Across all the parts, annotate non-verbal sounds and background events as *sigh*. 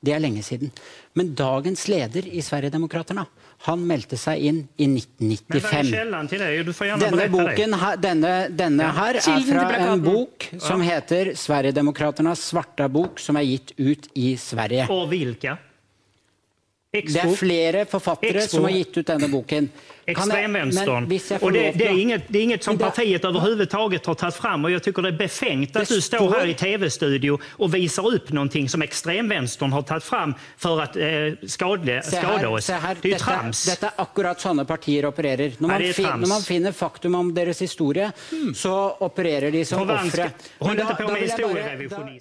Det är länge sedan. Men dagens ledare i Sverigedemokraterna, han meldte sig in i Men vad 1995. är källan till det? Du får gärna Denne boken, ha- denne, denne Ja. her er til fra en bok som heter Sverigedemokraternas svarta bok, som er gitt ut i Sverige. Och vilka? Det Expo? är flera författare Expo. som har gett ut denna boken. Extremvänstern. Och det, det, är inget, det är inget som Men det- partiet överhuvudtaget har tagit fram och jag tycker det är befängt att du står här i tv-studio och visar upp någonting som extremvänstern har tagit fram för att eh, skadle, Se skada oss. her, det är ju trams. dette er akkurat sånne partier opererer. Når Nei, man, er fin, når man finner faktum om deres historie, så opererer de som ofre. Håll inte på med jeg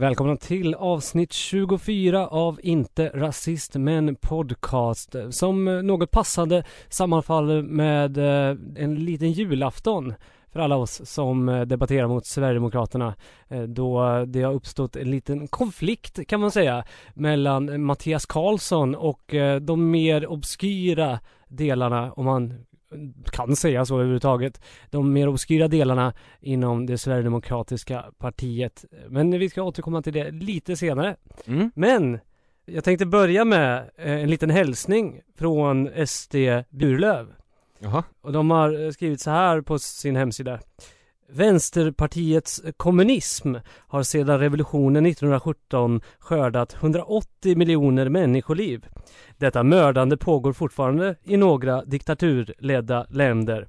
Välkomna till avsnitt 24 av Inte Rasist Men Podcast som något passande sammanfaller med eh, en liten julafton för alla oss som eh, debatterar mot Sverigedemokraterna eh, då det har uppstått en liten konflikt kan man säga mellan Mattias Karlsson och de mer obskyra delarna om man kan säga så överhuvudtaget de mer obskyra delarna inom det Sverigedemokratiska partiet. Men vi ska återkomma till det lite senare. Mm. Men jag tänkte börja med eh, en liten hälsning från SD Burlöv. Jaha. Och de har eh, skrivit så här på sin hemsida. Vänsterpartiets kommunism har sedan revolutionen 1917 skördat 180 miljoner människoliv. Detta mördande pågår fortfarande i några diktaturledda länder.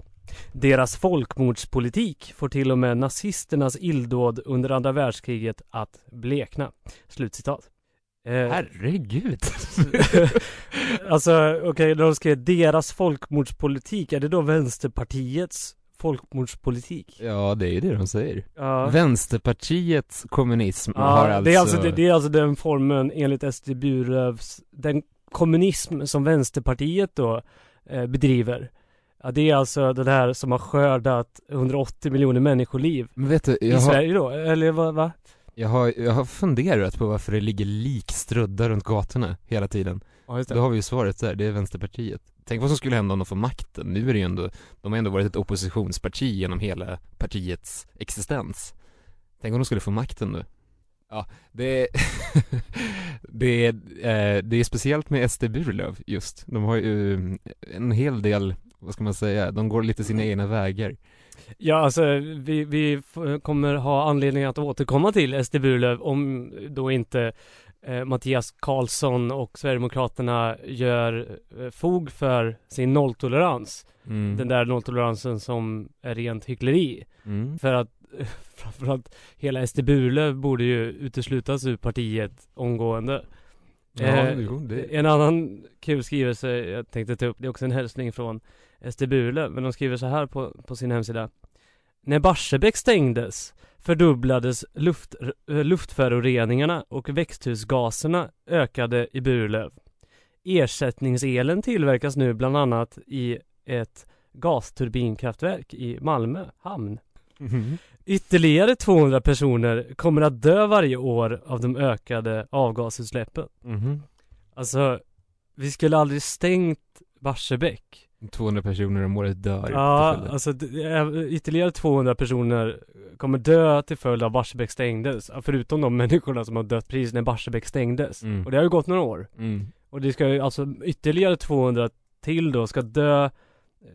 Deras folkmordspolitik får till och med nazisternas illdåd under andra världskriget att blekna. Slutcitat. Eh, Herregud. *laughs* alltså okej, när de skrev deras folkmordspolitik, är det då Vänsterpartiets folkmordspolitik? Ja, det är ju det de säger. Ja. Vänsterpartiets kommunism Ja, har alltså... det, är alltså det, det är alltså den formen enligt SD Burövs, den kommunism som Vänsterpartiet då eh, bedriver. Ja, det är alltså det här som har skördat 180 miljoner människoliv Men vet du, i jag har, Sverige då, eller vad? va? jag, har, jag har funderat på varför det ligger likströdda runt gatorna hela tiden. Ja, Då det. har vi ju svaret där, det är Vänsterpartiet. Tänk vad som skulle hända om de får makten. Nu är det ju ändå, de har ändå varit ett oppositionsparti genom hela partiets existens. Tänk om de skulle få makten nu. Ja, det är, *laughs* det är, eh, det är speciellt med SD Burlöv just. De har ju eh, en hel del, vad ska man säga, de går lite sina egna vägar. Ja, alltså vi, vi kommer ha anledning att återkomma till SD Burlöv om då inte eh, Mattias Karlsson och Sverigedemokraterna gör eh, fog för sin nolltolerans. Mm. Den där nolltoleransen som är rent hyckleri. Mm. För att *laughs* framförallt hela SD Burlöv borde ju uteslutas ur partiet omgående. Ja, Eh, jo, det, En annan kul skrivelse jag tänkte ta upp, det är också en hälsning från SD Burlöv, men de skriver så här på, på sin hemsida. När Barsebäck stängdes fördubblades luft, eh, luftföroreningarna och växthusgaserna ökade i Burlöv. Ersättningselen tillverkas nu bland annat i ett gasturbinkraftverk i Malmö hamn. Mhm. Ytterligare 200 personer kommer att dö varje år av de ökade avgasutsläppen. Mhm. Alltså, vi skulle aldrig stängt Barsebäck. 200 personer om året dör Ja, alltså är- ytterligare 200 personer kommer dö till följd av Barsebäck stängdes. Förutom de människorna som har dött precis när Barsebäck stängdes. Mm. Och det har ju gått några år. Mm. Och det ska ju alltså ytterligare 200 till då ska dö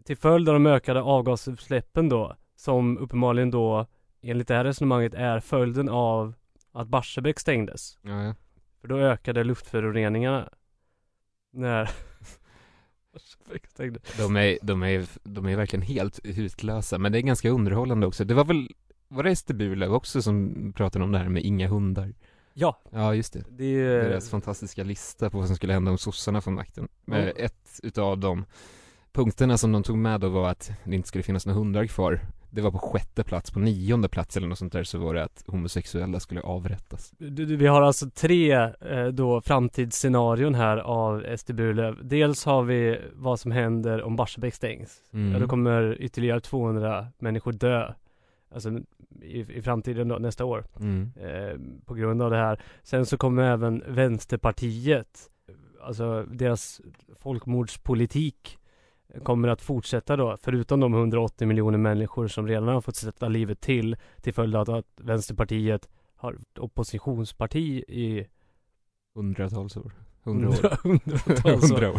till följd av de ökade avgasutsläppen då. Som uppenbarligen då enligt det här resonemanget är följden av att Barsebäck stängdes. Ja, ja. För då ökade luftföroreningarna. När. *laughs* De är, de är, de är verkligen helt hutlösa, men det är ganska underhållande också. Det var väl, var det Ester Burlöv också som pratade om det här med inga hundar? Ja, Ja, just det. det är. Deras fantastiska lista på vad som skulle hända om sossarna får makten. Ja. ett utav de punkterna som de tog med då var att det inte skulle finnas några hundar kvar. Det var på sjätte plats, på nionde plats eller något sånt där så var det att homosexuella skulle avrättas. Du- Vi har alltså tre eh, då framtidsscenarion här av SD Burlöv. Dels har vi vad som händer om Barsebäck stängs. Mm. Ja, då kommer ytterligare 200 människor dö. alltså i, i framtiden då, nästa år. Mm. Eh, på grund av det här. Sen så kommer även Vänsterpartiet, alltså deras folkmordspolitik kommer att fortsätta då, förutom de 180 miljoner människor som redan har fått sätta livet till till följd av att Vänsterpartiet har oppositionsparti i Hundratals år. Hundra år. hundratals år.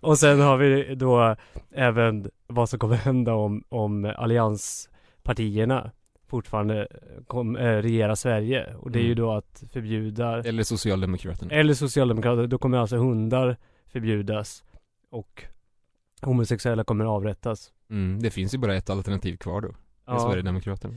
Och sen har vi då även vad som kommer hända om, om allianspartierna fortfarande kom, eh, regera Sverige. Och det är ju Mm. då att förbjuda Eller Socialdemokraterna. eller Socialdemokrater, då kommer alltså hundar förbjudas och homosexuella kommer avrättas. Mm, det finns ju bara ett alternativ kvar då. Ja, Sverigedemokraterna.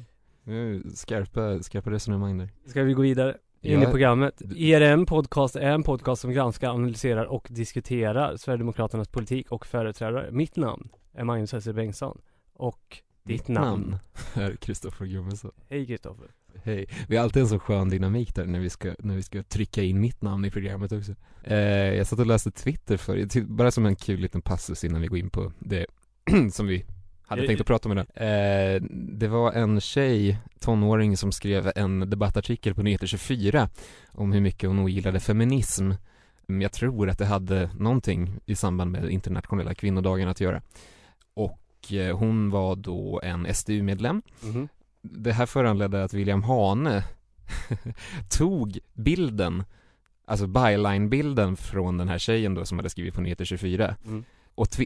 Skarpa, skarpa resonemang där. ska vi gå vidare? In i Ja, programmet. d- IRM Podcast är en podcast som granskar, analyserar och diskuterar Sverigedemokraternas politik och företrädare. Mitt namn är Magnus Hesse Bengtsson. Och ditt namn. är Kristoffer Gummesson. Hej Kristoffer. Hej. Vi har alltid en så skön dynamik där när vi ska, när vi ska trycka in mitt namn i programmet också. Eh, jag satt och läste Twitter för, ty- bara som en kul liten passus innan vi går in på det *clears throat* som vi hade Eh, tänkt att prata om idag. Eh, det var en tjej, tonåring, som skrev en debattartikel på Nyheter 24 om hur mycket hon ogillade feminism. Mm, Jag tror att det hade någonting i samband med internationella kvinnodagen att göra. Och eh, hon var då en SDU-medlem Mhm. Det här föranledde att William Hane *laughs* tog bilden, alltså byline-bilden från den här tjejen då som hade skrivit på Nyheter 24 Mm. och eh,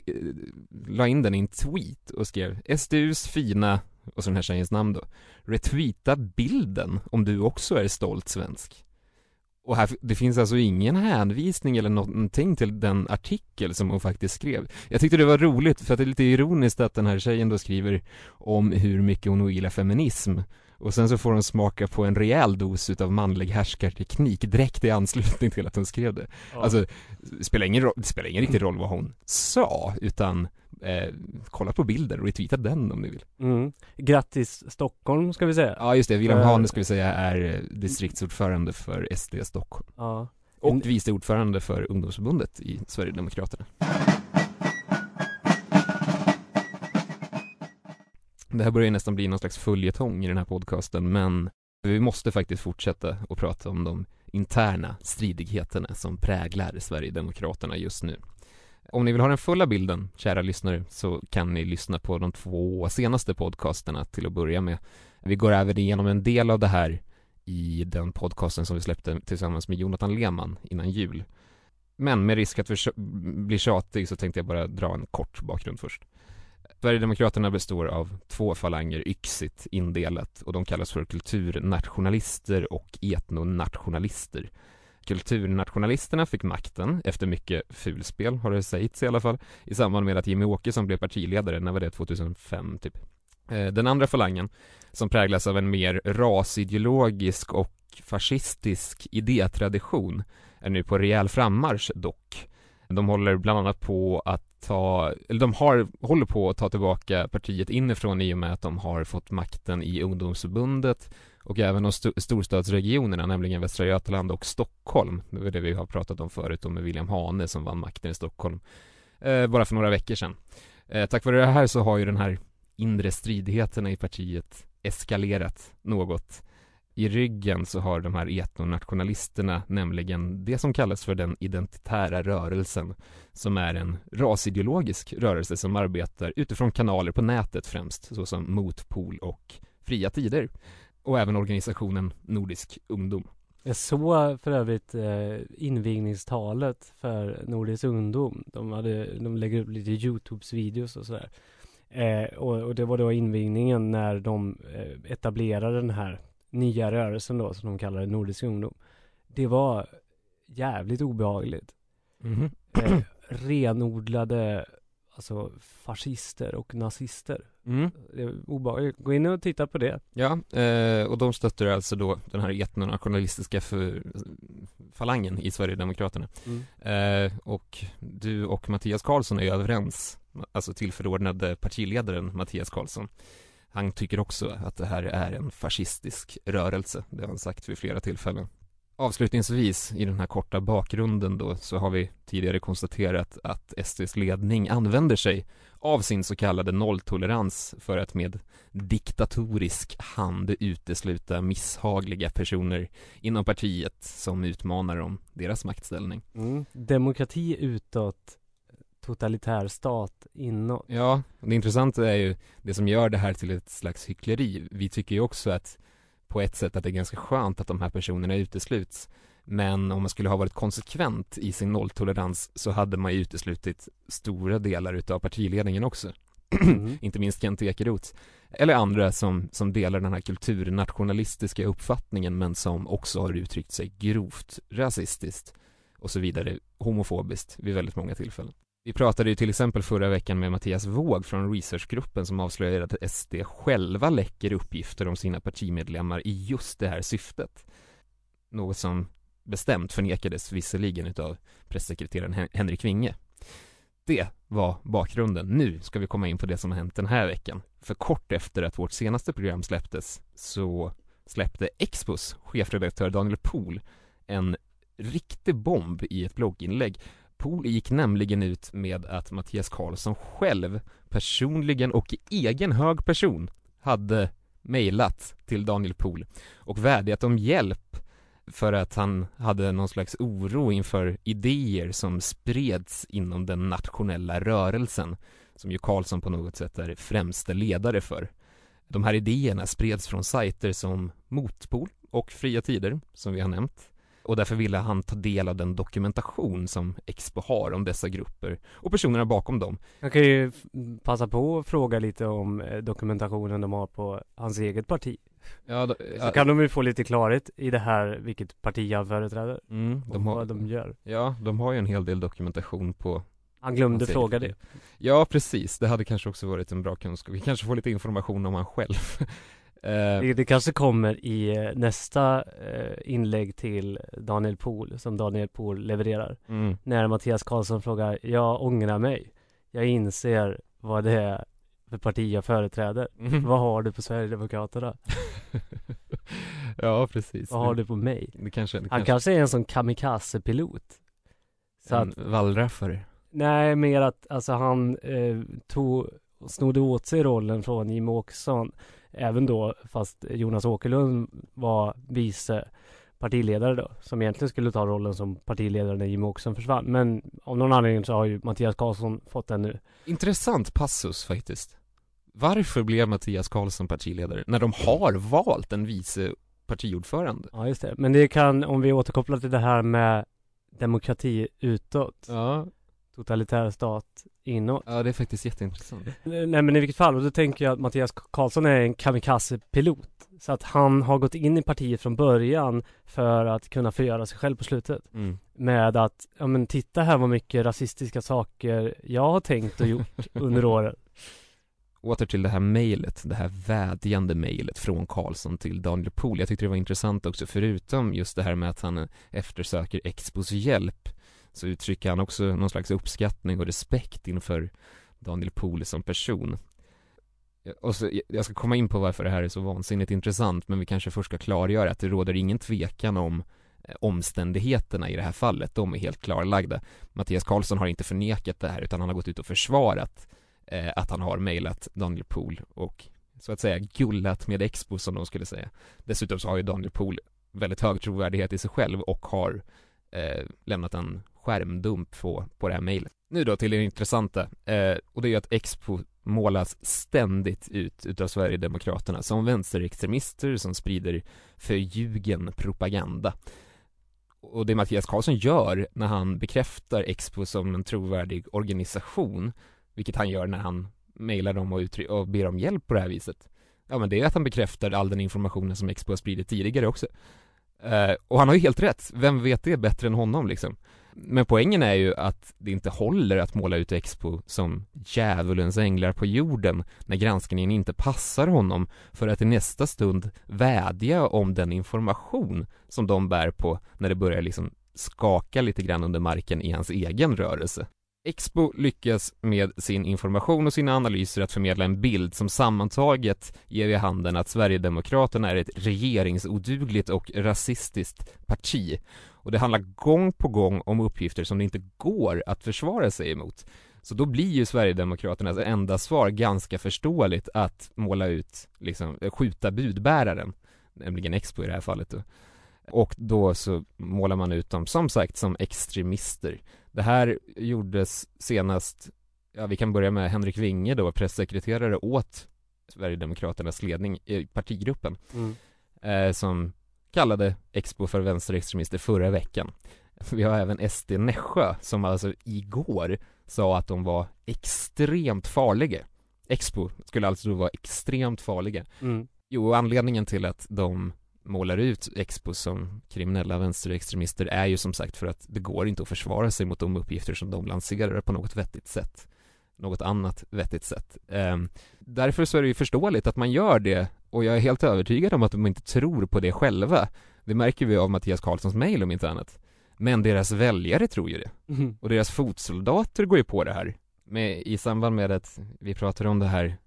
la in den i en tweet och skrev SDUs fina, och så den här tjejens namn då, retweeta bilden om du också är stolt svensk. Och här, det finns alltså ingen hänvisning eller någonting till den artikel som hon faktiskt skrev. Jag tyckte det var roligt för att det är lite ironiskt att den här tjejen då skriver om hur mycket hon ogillar feminism och sen så får hon smaka på en rejäl dos utav manlig härskarteknik direkt i anslutning till att hon skrev det. Ja. Alltså, det spelar ingen, roll, det spelar ingen riktig roll vad hon sa, utan eh, kolla på bilder och retweeta den om ni vill. Mm. Grattis Stockholm ska vi säga. Ja just det, William För- Hane ska vi säga är eh, distriktsordförande för SD Stockholm. Ja. Och En- vice ordförande för ungdomsförbundet i Sverigedemokraterna. Det här börjar nästan bli någon slags följetong i den här podcasten, men vi måste faktiskt fortsätta att prata om de interna stridigheterna som präglar Sverigedemokraterna just nu. Om ni vill ha den fulla bilden, kära lyssnare, så kan ni lyssna på de två senaste podcasterna till att börja med. Vi går även igenom en del av det här i den podcasten som vi släppte tillsammans med Jonathan Lehmann innan jul. Men med risk att bli tjatig så tänkte jag bara dra en kort bakgrund först. Sverigedemokraterna består av två falanger yxigt indelat och de kallas för kulturnationalister och etnonationalister. Kulturnationalisterna fick makten efter mycket fulspel, har det sägits i alla fall, i samband med att Jimmy Åkesson blev partiledare, när var det? 2005 typ. Eh, den andra falangen, som präglas av en mer rasideologisk och fascistisk idétradition, är nu på rejäl frammarsch dock. De håller bland annat på att ta, eller de har, håller på att ta tillbaka partiet inifrån i och med att de har fått makten i ungdomsförbundet och även de st- storstadsregionerna, nämligen Västra Götaland och Stockholm. Det var det vi har pratat om förut, och med William Hane som vann makten i Stockholm, eh, bara för några veckor sedan. Eh, tack vare det här så har ju den här inre stridigheterna i partiet eskalerat något. I ryggen så har de här etnonationalisterna nämligen det som kallas för den identitära rörelsen som är en rasideologisk rörelse som arbetar utifrån kanaler på nätet främst såsom Motpol och Fria Tider och även organisationen Nordisk Ungdom. Jag såg för övrigt eh, invigningstalet för Nordisk ungdom. De, hade, de lägger upp lite Youtubes videos och sådär. Eh, och, och det var då invigningen när de eh, etablerade den här nya rörelsen då som de kallar det, Nordisk ungdom. Det var jävligt obehagligt. Mhm. Eh, renodlade alltså fascister och nazister. Mm. Obehagligt. Gå in och titta på det. Ja, eh, och de stöttar alltså då den här etnonationalistiska för, falangen i Sverigedemokraterna. Eh, och du och Mattias Karlsson är överens, alltså tillförordnade partiledaren Mattias Karlsson. Han tycker också att det här är en fascistisk rörelse, det har han sagt vid flera tillfällen. Avslutningsvis i den här korta bakgrunden då så har vi tidigare konstaterat att SDs ledning använder sig av sin så kallade nolltolerans för att med diktatorisk hand utesluta misshagliga personer inom partiet som utmanar om deras maktställning. Mm. Demokrati utåt, totalitär stat inåt. Ja, det intressanta är ju det som gör det här till ett slags hyckleri. Vi tycker ju också att på ett sätt att det är ganska skönt att de här personerna utesluts. Men om man skulle ha varit konsekvent i sin nolltolerans så hade man ju uteslutit stora delar utav partiledningen också. Mm. *clears throat* Inte minst Kent Ekeroth. Eller andra som, som delar den här kulturnationalistiska uppfattningen men som också har uttryckt sig grovt rasistiskt och så vidare homofobiskt vid väldigt många tillfällen. Vi pratade ju till exempel förra veckan med Mattias Våg från researchgruppen som avslöjade att SD själva läcker uppgifter om sina partimedlemmar i just det här syftet. Något som bestämt förnekades visserligen utav pressekreteraren Henrik Winge. Det var bakgrunden. Nu ska vi komma in på det som har hänt den här veckan. För kort efter att vårt senaste program släpptes så släppte Expos chefredaktör Daniel Pohl en riktig bomb i ett blogginlägg. Pohl gick nämligen ut med att Mattias Karlsson själv personligen och i egen hög person hade mejlat till Daniel Pohl och vädjat om hjälp för att han hade någon slags oro inför idéer som spreds inom den nationella rörelsen som ju Karlsson på något sätt är främste ledare för. De här idéerna spreds från sajter som Motpol och Fria Tider, som vi har nämnt. Och därför ville han ta del av den dokumentation som Expo har om dessa grupper och personerna bakom dem. Jag kan ju passa på att fråga lite om eh, dokumentationen de har på hans eget parti. Ja, då, Så kan de ju få lite klarhet i det här, vilket parti han företräder. mm, de har, vad de gör. ja, de har ju en hel del dokumentation på Han glömde fråga det. Ja, precis. Det hade kanske också varit en bra kunskap. Vi kanske får lite information om han själv. *laughs* Eh, det. Det kanske kommer i eh, nästa eh, inlägg till Daniel Pohl, som Daniel Pohl levererar. mm. När Mattias Karlsson frågar, jag ångrar mig. Jag inser vad det är för parti jag företräder. Mm. Vad har du på Sverigedemokraterna? *laughs* ja, precis. Vad har du på mig? Det kanske, det Han kanske kanske är en sån kamikaze-pilot. Så att, en wallraffare. nej mer att alltså han eh, tog, snodde åt sig rollen från Jimmie Åkesson. Även då, fast Jonas Åkerlund var vice partiledare då. Som egentligen skulle ta rollen som partiledare när Jimmie Åkesson försvann. Men av någon anledning så har ju Mattias Karlsson fått den nu. Intressant passus faktiskt. Varför blev Mattias Karlsson partiledare när de har valt en vice partiordförande? Ja just det. Men det kan, om vi återkopplar till det här med demokrati utåt. Ja, Totalitär stat inåt. ja det är faktiskt jätteintressant. Nej men i vilket fall, och då tänker jag att Mattias Karlsson är en kamikaze-pilot. Så att han har gått in i partiet från början för att kunna förgöra sig själv på slutet. Mm. Med att, ja men titta här vad mycket rasistiska saker jag har tänkt och gjort *laughs* under åren. Åter till det här mejlet, det här vädjande mejlet från Karlsson till Daniel Pohl. Jag tyckte det var intressant också, förutom just det här med att han eftersöker Expos hjälp, så uttrycker han också någon slags uppskattning och respekt inför Daniel Pohl som person. Och så, jag ska komma in på varför det här är så vansinnigt intressant, men vi kanske först ska klargöra att det råder ingen tvekan om eh, omständigheterna i det här fallet, de är helt klarlagda. Mattias Karlsson har inte förnekat det här, utan han har gått ut och försvarat eh, att han har mejlat Daniel Pool och så att säga gullat med Expo som de skulle säga. Dessutom så har ju Daniel Pool väldigt hög trovärdighet i sig själv och har eh, lämnat en skärmdump på, på det här mejlet. Nu då till det intressanta, eh, och det är ju att Expo målas ständigt ut utav Sverigedemokraterna som vänsterextremister som sprider förljugen propaganda. Och det Mattias Karlsson gör när han bekräftar Expo som en trovärdig organisation, vilket han gör när han mejlar dem och, och ber om hjälp på det här viset. Ja men det är att han bekräftar all den informationen som Expo har spridit tidigare också. Eh, och han har ju helt rätt, vem vet det bättre än honom liksom? Men poängen är ju att det inte håller att måla ut Expo som djävulens änglar på jorden när granskningen inte passar honom för att i nästa stund vädja om den information som de bär på när det börjar liksom skaka lite grann under marken i hans egen rörelse. Expo lyckas med sin information och sina analyser att förmedla en bild som sammantaget ger vid handen att Sverigedemokraterna är ett regeringsodugligt och rasistiskt parti. Och det handlar gång på gång om uppgifter som det inte går att försvara sig emot. Så då blir ju Sverigedemokraternas enda svar ganska förståeligt att måla ut, liksom, skjuta budbäraren, nämligen Expo i det här fallet då. Och då så målar man ut dem, som sagt, som extremister. Det här gjordes senast, ja vi kan börja med Henrik Winge då, pressekreterare åt Sverigedemokraternas ledning i partigruppen, Mm. eh, som kallade Expo för vänsterextremister förra veckan. Vi har även SD Nässjö som alltså igår sa att de var extremt farliga. Expo skulle alltså då vara extremt farliga. Mm. Jo, anledningen till att de målar ut Expo som kriminella vänsterextremister är ju som sagt för att det går inte att försvara sig mot de uppgifter som de lanserar på något vettigt sätt. Något annat vettigt sätt. Ehm, därför så är det ju förståeligt att man gör det och jag är helt övertygad om att de inte tror på det själva. Det märker vi av Mattias Karlssons mejl om inte annat. Men deras väljare tror ju det. Mm. Och deras fotsoldater går ju på det här. Med, I samband med att vi pratar om det här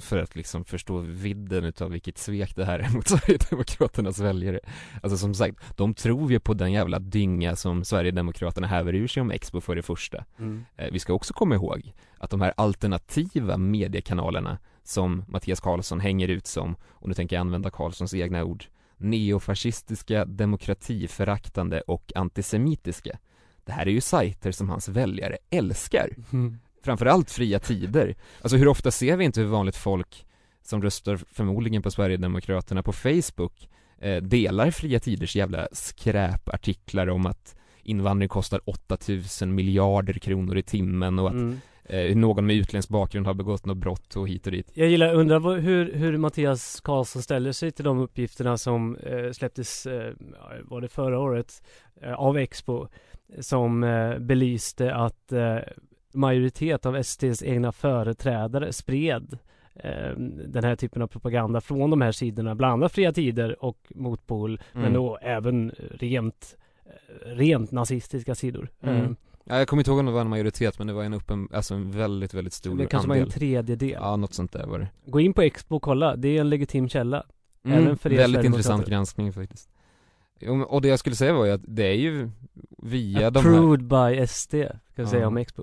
för att liksom förstå vidden utav vilket svek det här är *laughs* mot Sverigedemokraternas väljare. Alltså som sagt, de tror ju på den jävla dynga som Sverigedemokraterna häver ur sig om Expo för det första. Mm. Eh, Vi ska också komma ihåg att de här alternativa mediekanalerna som Mattias Karlsson hänger ut som, och nu tänker jag använda Karlssons egna ord, neofascistiska, demokratiföraktande och antisemitiska. Det här är ju sajter som hans väljare älskar. Mm. Framförallt fria tider. Alltså hur ofta ser vi inte hur vanligt folk som röstar förmodligen på Sverigedemokraterna på Facebook eh, delar fria tiders jävla skräpartiklar om att invandring kostar 8000 miljarder kronor i timmen och att Mm. eh, någon med utländsk bakgrund har begått något brott och hit och dit. Jag gillar, undrar vad, hur, hur Mattias Karlsson ställer sig till de uppgifterna som eh, släpptes, eh, var det förra året, eh, av Expo, som eh, belyste att majoritet av SDs egna företrädare spred eh, den här typen av propaganda från de här sidorna, bland annat Fria Tider och Motpol, men Mm. då även rent, eh, rent nazistiska sidor. Mm. Eh, Ja, jag kommer inte ihåg om det var en majoritet men det var en uppen, alltså en väldigt, väldigt stor det kanske var en andel. tredjedel. Ja, något sånt där var det. Gå in på Expo och kolla, det är en legitim källa. Mm, Även för er väldigt intressant granskning faktiskt. Men- Och det jag skulle säga var ju att det är ju via de här Approved by SD, kan vi säga om Expo.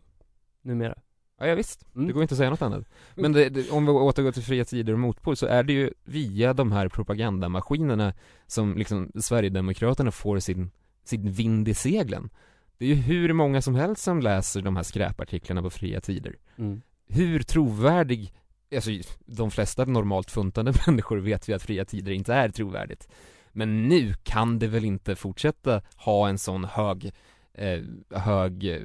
Numera. Ja, ja visst, Mm. det går inte att säga något annat. Men det, det, om vi återgår till fria tider och motpol så är det ju via de här propagandamaskinerna som liksom Sverigedemokraterna får sin, sin vind i seglen. Det är ju hur många som helst som läser de här skräpartiklarna på fria tider. Mm. Hur trovärdig, alltså de flesta normalt funtade *laughs* människor vet vi att fria tider inte är trovärdigt. Men nu kan det väl inte fortsätta ha en sån hög, eh, hög eh,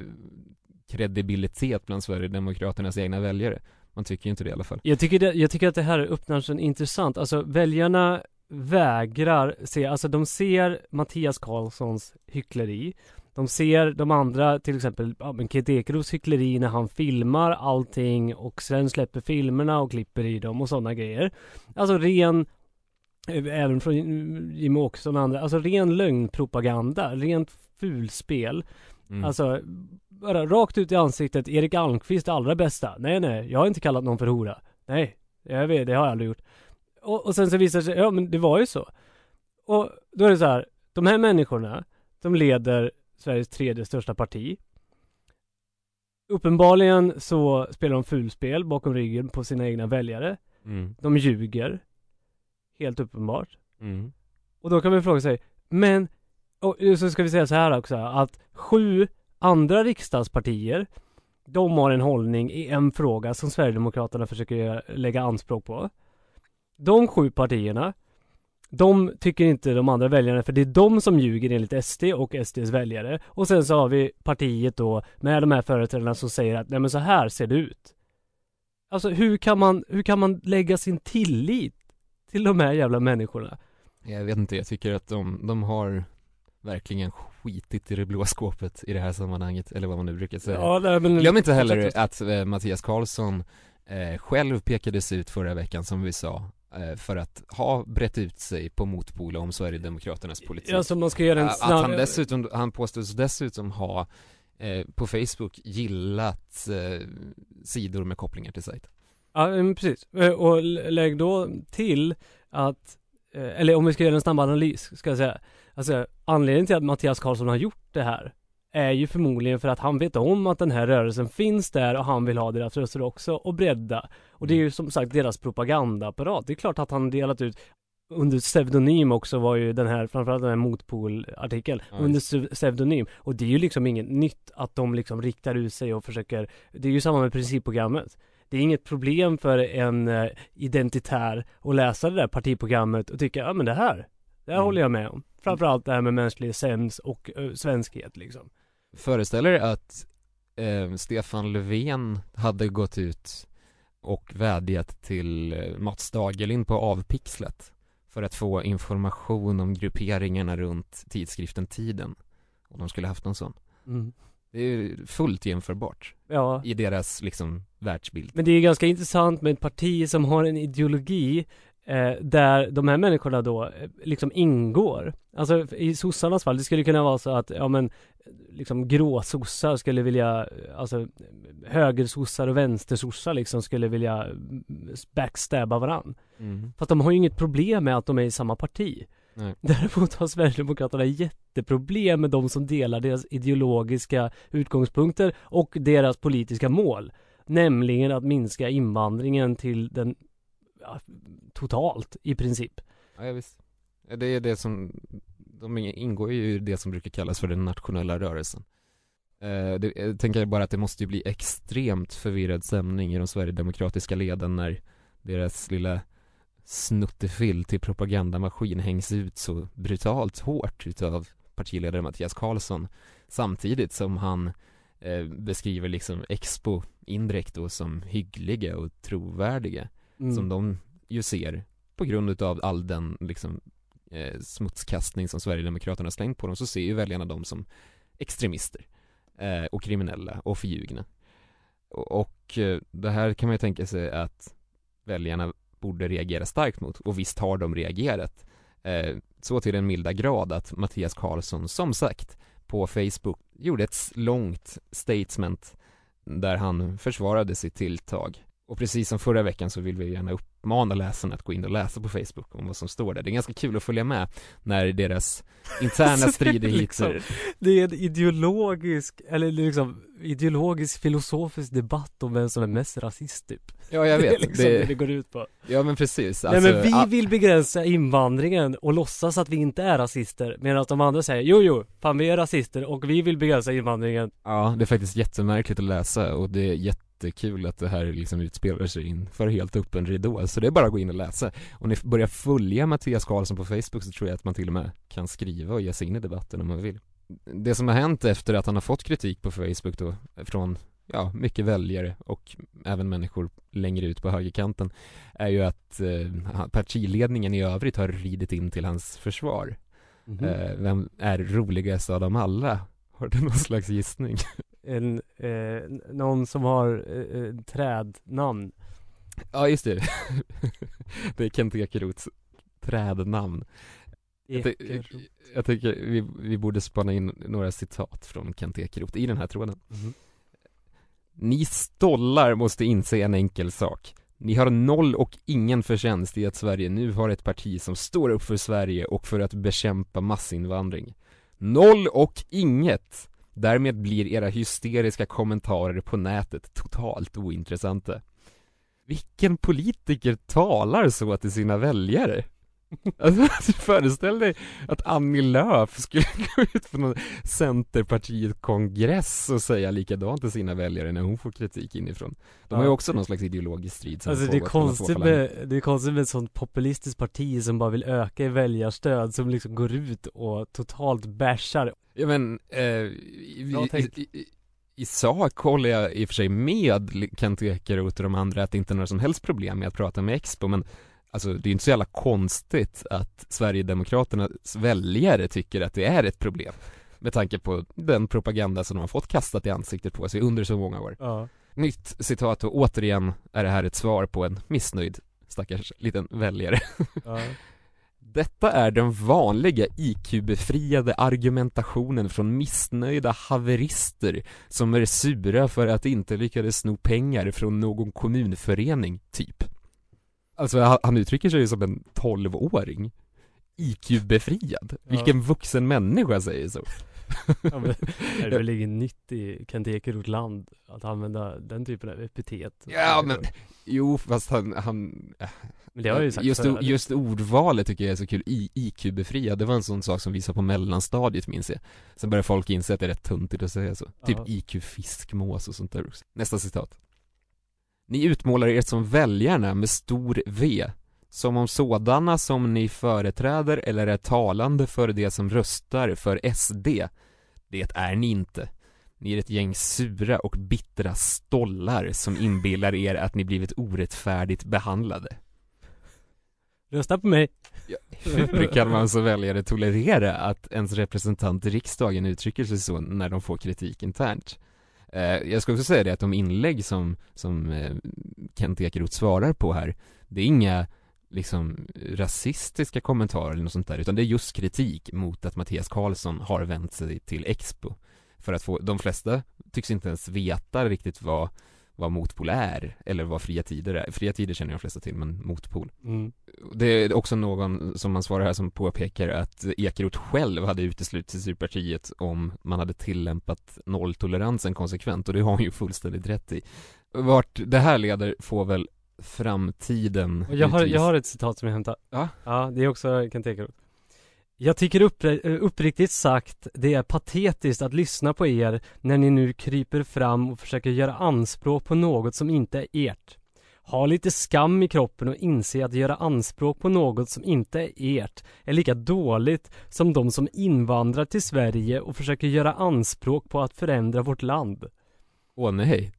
kredibilitet bland Sverigedemokraternas egna väljare. Man tycker ju inte det i alla fall. Jag tycker, det, jag tycker att det här öppnar en intressant, alltså väljarna vägrar se, alltså de ser Mattias Karlssons hyckleri De ser de andra, till exempel ja, men Kent Ekeroths hyckleri när han filmar allting och sen släpper filmerna och klipper i dem och sådana grejer Alltså ren Även från Jimmie Åkesson och andra, alltså ren lögnpropaganda, rent fulspel Mm. Alltså, bara rakt ut i ansiktet, Erik Almqvist det allra bästa. Nej, nej, jag har inte kallat någon för hora. Nej, jag vet, det har jag aldrig gjort. Och, och sen så visar det sig, ja men det var ju så. Och då är det så här, de här människorna, de leder Sveriges tredje största parti. Uppenbarligen så spelar de fulspel bakom ryggen på sina egna väljare. Mm. De ljuger. Helt uppenbart. Mm. Och då kan man fråga sig, men och så ska vi säga så här också, att sju andra riksdagspartier de har en hållning i en fråga som Sverigedemokraterna försöker lägga anspråk på. De sju partierna, de tycker inte de andra väljarna, för det är de som ljuger enligt SD och SDs väljare. Och sen så har vi partiet då med de här företrädarna som säger att nej men så här ser det ut. Alltså hur kan man, hur kan man lägga sin tillit till de här jävla människorna? Jag vet inte, jag tycker att de, de har verkligen skitit i det blå skåpet i det här sammanhanget, eller vad man nu brukar säga. Ja, nej, men... Glöm inte heller att eh, Mattias Karlsson eh, själv pekades ut förra veckan som vi sa eh, för att ha brett ut sig på motpola om Sverigedemokraternas politik. Ja, så man ska göra en att snabb... han dessutom, han påstås dessutom ha eh, på Facebook gillat eh, sidor med kopplingar till sajten. Ja, men precis. Eh, Och lägg då till att, eh, eller om vi ska göra en snabb analys, ska jag säga. Alltså, anledningen till att Mattias Karlsson har gjort det här är ju förmodligen för att han vet om att den här rörelsen finns där och han vill ha deras röster också och bredda. Och det är ju som sagt deras propagandaapparat. Det är klart att han delat ut under pseudonym också var ju den här, framförallt den här motpolartikeln, Ja, under pseudonym. Och det är ju liksom inget nytt att de liksom riktar ut sig och försöker, det är ju samma med principprogrammet. Det är inget problem för en eh, identitär att läsa det där partiprogrammet och tycka, ja men det här, det Mm. håller jag med om. Framförallt det här med mänsklig essens och eh, svenskhet liksom. Föreställer er att eh, Stefan Löfven hade gått ut och vädjat till eh, Mats Dagerlind på Avpixlat för att få information om grupperingarna runt tidskriften Tiden. Om de skulle haft någon sån. Mm. Det är ju fullt jämförbart Ja, i deras liksom världsbild. men det är ganska intressant med ett parti som har en ideologi eh, där de här människorna då eh, liksom ingår. Alltså i sossarnas fall, det skulle kunna vara så att, ja men liksom gråsossar skulle vilja, eh, alltså högersossar och vänstersossar liksom skulle vilja mm, backstabba varann. Mm. Fast de har ju inget problem med att de är i samma parti. Nej. *laughs* Däremot har Sverigedemokraterna jätteproblem med de som delar deras ideologiska utgångspunkter och deras politiska mål. Nämligen att minska invandringen till den ja, totalt i princip. Ja, ja, visst. Det är det som, de ingår ju i det som brukar kallas för den nationella rörelsen. Eh, det, eh, jag tänker bara att det måste ju bli extremt förvirrad stämning i de sverigedemokratiska leden när deras lilla snuttefill till propagandamaskin hängs ut så brutalt hårt utav partiledare Mattias Karlsson samtidigt som han eh, beskriver liksom Expo indirekt då som hyggliga och trovärdiga Mm. som de ju ser på grund utav all den liksom eh, smutskastning som Sverigedemokraterna slängt på dem så ser ju väljarna dem som extremister eh, och kriminella och förljugna och, och eh, det här kan man ju tänka sig att väljarna borde reagera starkt mot och visst har de reagerat eh, så till den milda grad att Mattias Karlsson som sagt på Facebook gjorde ett långt statement där han försvarade sitt tilltag och precis som förra veckan så vill vi gärna upp uppmana läsarna att gå in och läsa på Facebook om vad som står där. Det är ganska kul att följa med när deras interna *laughs* Alltså, stridigheter liksom- Det är en ideologisk, eller liksom ideologisk filosofisk debatt om vem som är mest rasist typ. Ja jag *laughs* Det är vet, liksom det, det det, går ut på. ja men precis Nej men vi a- vill begränsa invandringen och låtsas att vi inte är rasister medan de andra säger jo jo, fan vi är rasister och vi vill begränsa invandringen. Ja, det är faktiskt jättemärkligt att läsa och det är jättekul att det här liksom utspelar sig inför helt öppen ridå Så det är bara att gå in och läsa Om ni börjar följa Mattias Karlsson på Facebook så tror jag att man till och med kan skriva och ge sig in i debatten om man vill Det som har hänt efter att han har fått kritik på Facebook då från ja, mycket väljare och även människor längre ut på högerkanten är ju att eh, partiledningen i övrigt har ridit in till hans försvar Mhm. eh, Vem är roligast av dem alla? Har du någon slags gissning? En, eh, någon som har eh, eh, trädnamn. Ja just det. *laughs* Det är Kent Ekeroths trädnamn. Jag, ty- jag tycker vi, vi borde spana in några citat från Kent Ekeroth i den här tråden. Mhm. Ni stollar måste inse en enkel sak. Ni har noll och ingen förtjänst i att Sverige nu har ett parti som står upp för Sverige och för att bekämpa massinvandring. Noll och inget! Därmed blir era hysteriska kommentarer på nätet totalt ointressanta Vilken politiker talar så till sina väljare? *laughs* Alltså, *laughs* föreställ dig att Annie Lööf skulle *laughs* gå ut på någon Centerpartiet-kongress och säga likadant till sina väljare när hon får kritik inifrån. De har ju också någon slags ideologisk strid som Alltså det är konstigt med, det är konstigt med ett sånt populistiskt parti som bara vill öka i väljarstöd som liksom går ut och totalt bashar. Ja men, eh, i, i, i, sak håller jag i och för sig med Kent Ekeroth och de andra att det inte är några som helst problem med att prata med Expo men Alltså det är ju inte så jävla konstigt att Sverigedemokraternas väljare tycker att det är ett problem Med tanke på den propaganda som de har fått kastat i ansiktet på sig under så många år Ja. Nytt citat och återigen är det här ett svar på en missnöjd stackars liten väljare ja. Detta är den vanliga IQ-befriade argumentationen från missnöjda haverister som är sura för att de inte lyckades sno pengar från någon kommunförening, typ. Alltså han, uttrycker sig ju som en 12-åring. IQ-befriad. Ja. Vilken vuxen människa säger så? *laughs* Ja, men, är det väl inget nytt i Kent Ekeroth land att använda den typen av epitet? Ja men, jo fast han, han Men det har jag ju sagt just, förut. just ordvalet tycker jag är så kul, I, IQ-befriad, det var en sån sak som vi sa på mellanstadiet minns jag. Sen började folk inse att det är rätt tuntigt att säga så, typ Ja. IQ-fiskmås och sånt där också. Nästa citat. Ni utmålar er som väljarna med stor V Som om sådana som ni företräder eller är talande för det som röstar för SD Det är ni inte ni är ett gäng sura och bittra stollar som inbillar er att ni blivit orättfärdigt behandlade Rösta på mig! *laughs* hur kan man som väljare tolerera att ens representant i riksdagen uttrycker sig så när de får kritik internt? Eh, jag ska också säga det att de inlägg som, som eh, Kent Ekeroth svarar på här, det är inga liksom rasistiska kommentarer eller något sånt där, utan det är just kritik mot att Mattias Karlsson har vänt sig till Expo. För att få, de flesta tycks inte ens veta riktigt vad, vad motpol är, eller vad fria tider är. Fria tider känner de flesta till, men motpol Mm. det är också någon som man svarar här som påpekar att Ekeroth själv hade uteslutits ur partiet om man hade tillämpat nolltoleransen konsekvent och det har han ju fullständigt rätt i. Vart det här leder får väl framtiden jag har, jag har ett citat som jag hämtar. Ja. Ja, det är också Kent Ekeroth. Jag tycker uppr- uppriktigt sagt det är patetiskt att lyssna på er när ni nu kryper fram och försöker göra anspråk på något som inte är ert. Ha lite skam i kroppen och inse att göra anspråk på något som inte är ert är lika dåligt som de som invandrar till Sverige och försöker göra anspråk på att förändra vårt land. Åh nej.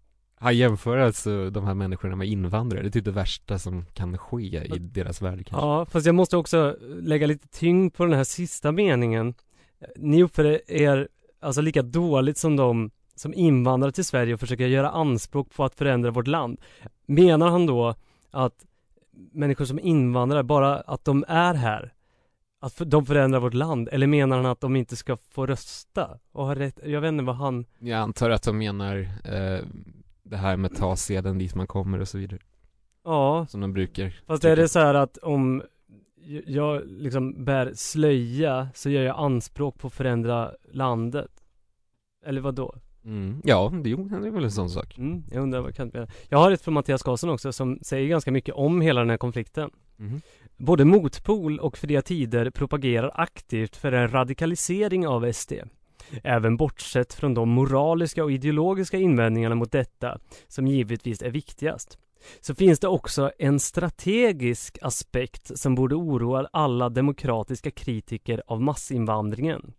Han jämför alltså de här människorna med invandrare, det är typ det värsta som kan ske i deras värld kanske. Ja, fast jag måste också lägga lite tyngd på den här sista meningen. Ni uppför er alltså lika dåligt som de som invandrar till Sverige och försöker göra anspråk på att förändra vårt land. Menar han då att människor som invandrar, bara att de är här, att de förändrar vårt land? Eller menar han att de inte ska få rösta? Och ha rätt? Jag vet inte vad han... Jag antar att de menar eh, det här med ta sedan dit man kommer och så vidare, Ja, som de brukar Fast är det så här att om jag liksom bär slöja så gör jag anspråk på att förändra landet? Eller vad då? mm. Ja, det, jo, det är väl en sån sak Mm, jag undrar vad Kent menar. Jag har ett från Mattias Karlsson också som säger ganska mycket om hela den här konflikten. Mhm. Både Motpol och Fria Tider propagerar aktivt för en radikalisering av SD. Även bortsett från de moraliska och ideologiska invändningarna mot detta, som givetvis är viktigast, så finns det också en strategisk aspekt som borde oroa alla demokratiska kritiker av massinvandringen.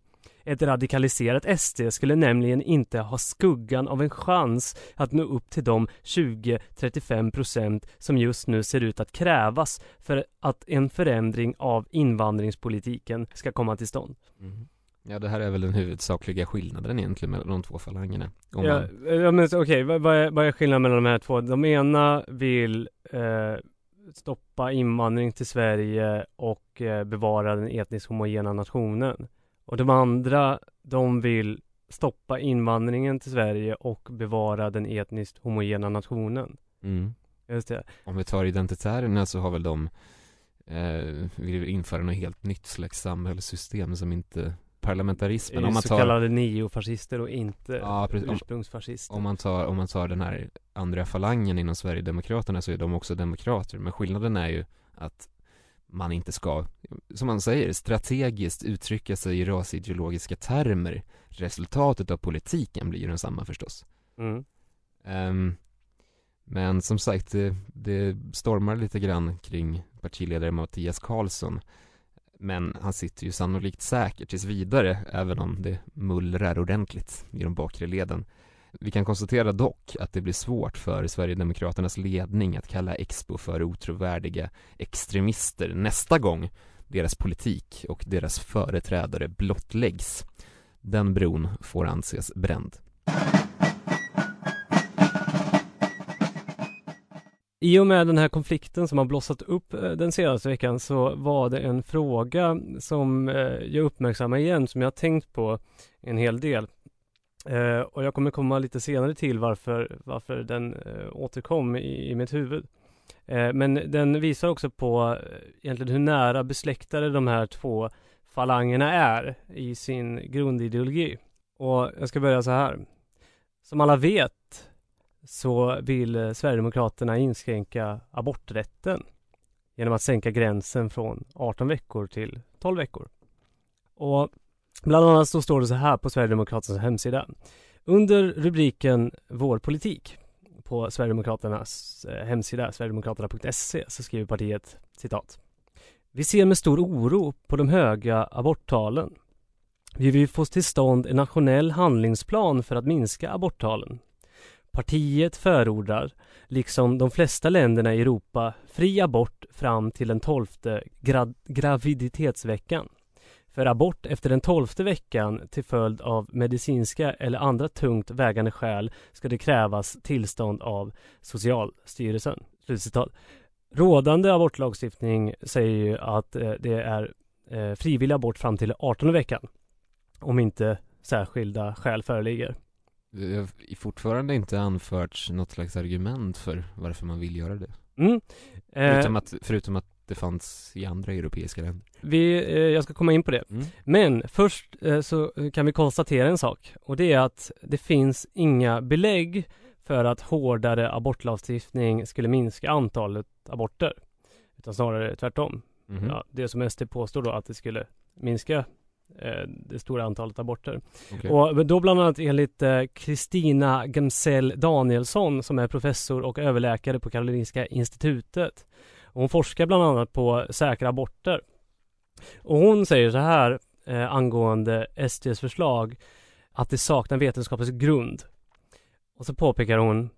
Ett radikaliserat SD skulle nämligen inte ha skuggan av en chans att nå upp till de 20-35 procent som just nu ser ut att krävas för att en förändring av invandringspolitiken ska komma till stånd. Mm. Ja, det här är väl den huvudsakliga skillnaden egentligen mellan de två falangerna Om Ja, man, ja men okej, vad, vad, är, vad är skillnaden mellan de här två? De ena vill eh, stoppa invandring till Sverige och eh, bevara den etniskt homogena nationen. Och de andra, de vill stoppa invandringen till Sverige och bevara den etniskt homogena nationen. mm. Just det. Om vi tar identitärerna så har väl de eh, vill införa något helt nytt slags samhällssystem som inte parlamentarismen om man så tar kallade neofascister och inte Ja, precis. Om- ursprungsfascister. om man tar, om man tar den här andra falangen inom Sverigedemokraterna så är de också demokrater men skillnaden är ju att man inte ska, som man säger, strategiskt uttrycka sig i rasideologiska termer Resultatet av politiken blir ju densamma förstås Mm. Ehm, Men som sagt, det, det stormar lite grann kring partiledare Mattias Karlsson men han sitter ju sannolikt säkert tills vidare även om det mullrar ordentligt i de bakre leden. Vi kan konstatera dock att det blir svårt för Sverigedemokraternas ledning att kalla Expo för otrovärdiga extremister nästa gång deras politik och deras företrädare blottläggs. Den bron får anses bränd. I och med den här konflikten som har blossat upp eh, den senaste veckan så var det en fråga som eh, jag uppmärksammar igen som jag har tänkt på en hel del. Eh, och jag kommer komma lite senare till varför, varför den återkom i, i mitt huvud. Men den visar också på egentligen hur nära besläktade de här två falangerna är i sin grundideologi. Och jag ska börja så här. Som alla vet så vill eh, Sverigedemokraterna inskränka aborträtten genom att sänka gränsen från 18 veckor till 12 veckor. Och bland annat så står det så här på Sverigedemokraternas hemsida. Under rubriken Vår politik på Sverigedemokraternas eh, hemsida, sverigedemokraterna.se, så skriver partiet citat. Vi ser med stor oro på de höga aborttalen. Vi vill få till stånd en nationell handlingsplan för att minska aborttalen. Partiet förordar, liksom de flesta länderna i Europa, fri abort fram till den tolfte gra graviditetsveckan. För abort efter den tolfte veckan till följd av medicinska eller andra tungt vägande skäl ska det krävas tillstånd av Socialstyrelsen. Slutcitat. Rådande abortlagstiftning säger ju att eh, det är eh, frivillig abort fram till 18 veckan. Om inte särskilda skäl föreligger. Det har fortfarande inte anförts något slags argument för varför man vill göra det. Mm. Eh, förutom, att, förutom att det fanns i andra europeiska länder. Vi, eh, jag ska komma in på det. Mm. Men först eh, så kan vi konstatera en sak och det är att det finns inga belägg för att hårdare abortlagstiftning skulle minska antalet aborter. Utan snarare tvärtom. Mm. Ja, det som SD påstår då att det skulle minska Eh, det stora antalet aborter. Okay. Och då bland annat enligt eh, Kristina eh, Gemsell Danielsson som är professor och överläkare på Karolinska institutet. Hon forskar bland annat på säkra aborter. Och hon säger så här eh, angående SDs förslag att det saknar vetenskaplig grund. Och så påpekar hon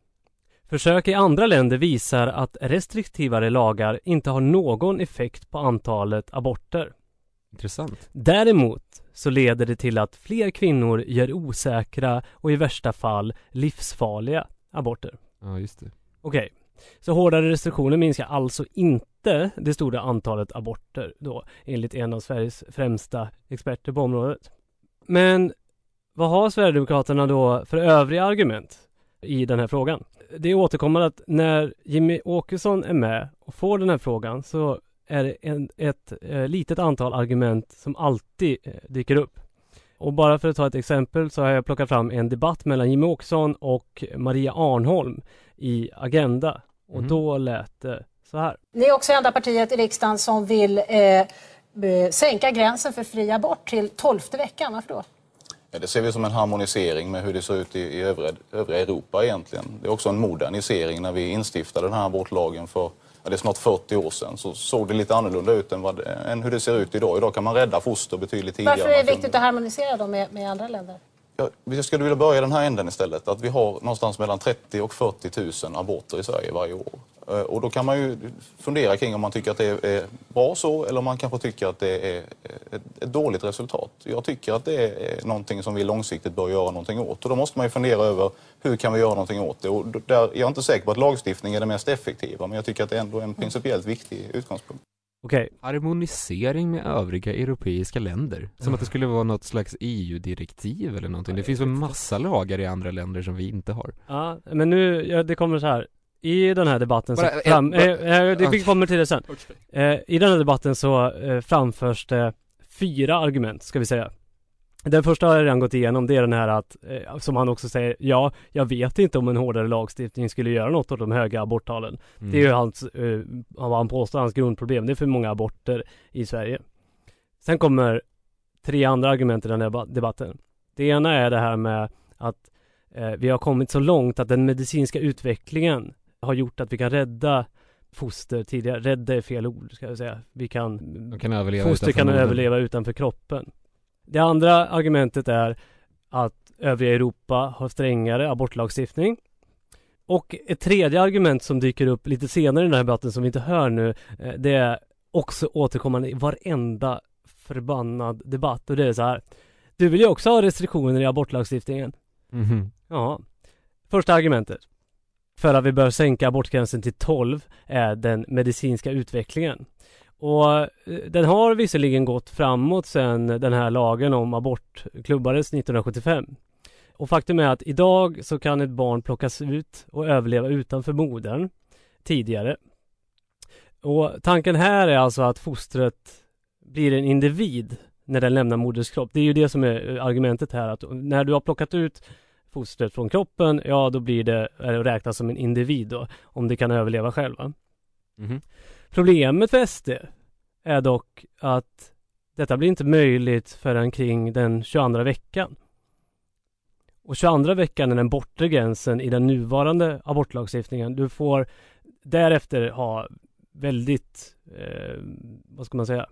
Försök i andra länder visar att restriktivare lagar inte har någon effekt på antalet aborter. Intressant. Däremot så leder det till att fler kvinnor gör osäkra och i värsta fall livsfarliga aborter. Ja, just det. Okej, okay. så hårdare restriktioner minskar alltså inte det stora antalet aborter då enligt en av Sveriges främsta experter på området. Men vad har Sverigedemokraterna då för övriga argument i den här frågan? Det återkommer att när Jimmy Åkesson är med och får den här frågan så är en, ett eh, litet antal argument som alltid eh, dyker upp. Och bara för att ta ett exempel så har jag plockat fram en debatt mellan Jimmie Åkesson och Maria Arnholm i Agenda. Och mm. då lät det så här. Ni är också enda partiet i riksdagen som vill eh, sänka gränsen för fri abort till tolfte veckan. Varför då? Ja, det ser vi som en harmonisering med hur det ser ut i, i övriga, övriga Europa egentligen. Det är också en modernisering när vi instiftade den här abortlagen för ja, det är snart 40 år sedan, så såg det lite annorlunda ut än, vad, än hur det ser ut idag. Idag kan man rädda foster betydligt tidigare. Varför är det viktigt att harmonisera då med, med andra länder? Jag skulle vilja börja den här änden istället. Att vi har någonstans mellan 30 och 40 000 aborter i Sverige varje år. Eh, och då kan man ju fundera kring om man tycker att det är bra så eller om man kanske tycker att det är ett dåligt resultat. Jag tycker att det är någonting som vi långsiktigt bör göra någonting åt. Och då måste man ju fundera över hur kan vi göra någonting åt det? Och där, jag är inte säker på att lagstiftning är det mest effektiva men jag tycker att det ändå är en principiellt viktig utgångspunkt. Okej. Okay. Harmonisering med övriga europeiska länder. Som att det skulle vara något slags EU-direktiv eller någonting. Det finns väl massa lagar i andra länder som vi inte har. Ja, men nu, ja, det kommer så här. I den här debatten så fram, äh, äh, det, vi kommer till det sen. Okay. Äh, I den här debatten så äh, framförs det fyra argument, ska vi säga. Den första har jag redan gått igenom, det är den här att, eh, som han också säger, ja, jag vet inte om en hårdare lagstiftning skulle göra något åt de höga aborttalen. Mm. Det är ju hans, eh, vad han påstår, hans grundproblem. Det är för många aborter i Sverige. Sen kommer tre andra argument i den här debatten. Det ena är det här med att eh, vi har kommit så långt att den medicinska utvecklingen har gjort att vi kan rädda foster tidigare. Rädda är fel ord ska jag säga. Vi kan, kan överleva foster kan modern. överleva utanför kroppen. Det andra argumentet är att övriga Europa har strängare abortlagstiftning. Och ett tredje argument som dyker upp lite senare i den här debatten som vi inte hör nu, eh, det är också återkommande i varenda förbannad debatt och det är så här. Du vill ju också ha restriktioner i abortlagstiftningen. Mm -hmm. Ja. Första argumentet. för att vi bör sänka abortgränsen till 12 är den medicinska utvecklingen. Och eh, den har visserligen gått framåt sedan den här lagen om abort klubbades 1975. Och faktum är att idag så kan ett barn plockas ut och överleva utanför modern tidigare. Och tanken här är alltså att fostret blir en individ när den lämnar moderns kropp. Det är ju det som är eh, argumentet här att när du har plockat ut fostret från kroppen, ja då blir det, räknas som en individ då, om det kan överleva själv. Mm -hmm. Problemet för SD är dock att detta blir inte möjligt förrän kring den 22 veckan. Och 22 veckan är den bortre gränsen i den nuvarande abortlagstiftningen. Du får därefter ha väldigt, eh, vad ska man säga,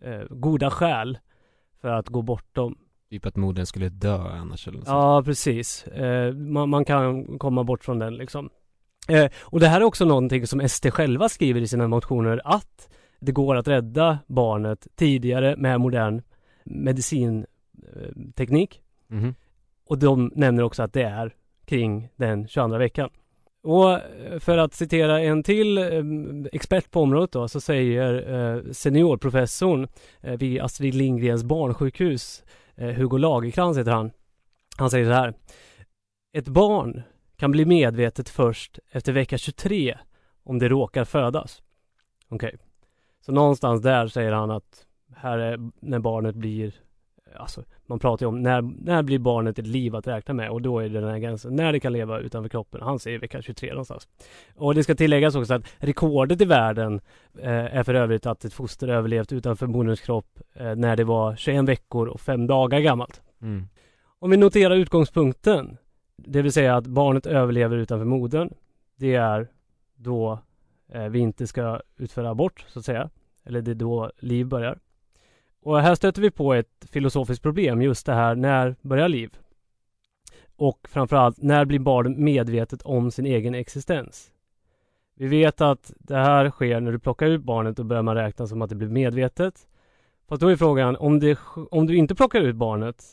eh, goda skäl för att gå bortom. Typ att modern skulle dö annars eller något. Ja, precis. Eh, man, man kan komma bort från den liksom. Eh, och det här är också någonting som SD själva skriver i sina motioner att det går att rädda barnet tidigare med modern medicinteknik. Mhm. Och de nämner också att det är kring den 22 veckan. Och eh, för att citera en till eh, expert på området då så säger eh, seniorprofessorn eh, vid Astrid Lindgrens barnsjukhus eh, Hugo Lagercrantz heter han. Han säger så här. Ett barn kan bli medvetet först efter vecka 23 om det råkar födas. Okej. Så någonstans där säger han att här är när barnet blir Alltså man pratar ju om när, när blir barnet ett liv att räkna med och då är det den här gränsen när det kan leva utanför kroppen. Han säger vecka 23 någonstans. Och det ska tilläggas också att rekordet i världen eh, är för övrigt att ett foster överlevt utanför moderns kropp eh, när det var 21 veckor och 5 dagar gammalt. Mm. Om vi noterar utgångspunkten, det vill säga att barnet överlever utanför modern, det är då eh, vi inte ska utföra abort, så att säga. Eller det är då liv börjar. Och här stöter vi på ett filosofiskt problem, just det här, när börjar liv? Och framförallt, när blir barnet medvetet om sin egen existens? Vi vet att det här sker när du plockar ut barnet och börjar man räkna som att det blir medvetet. Fast då är frågan, om, det, om du inte plockar ut barnet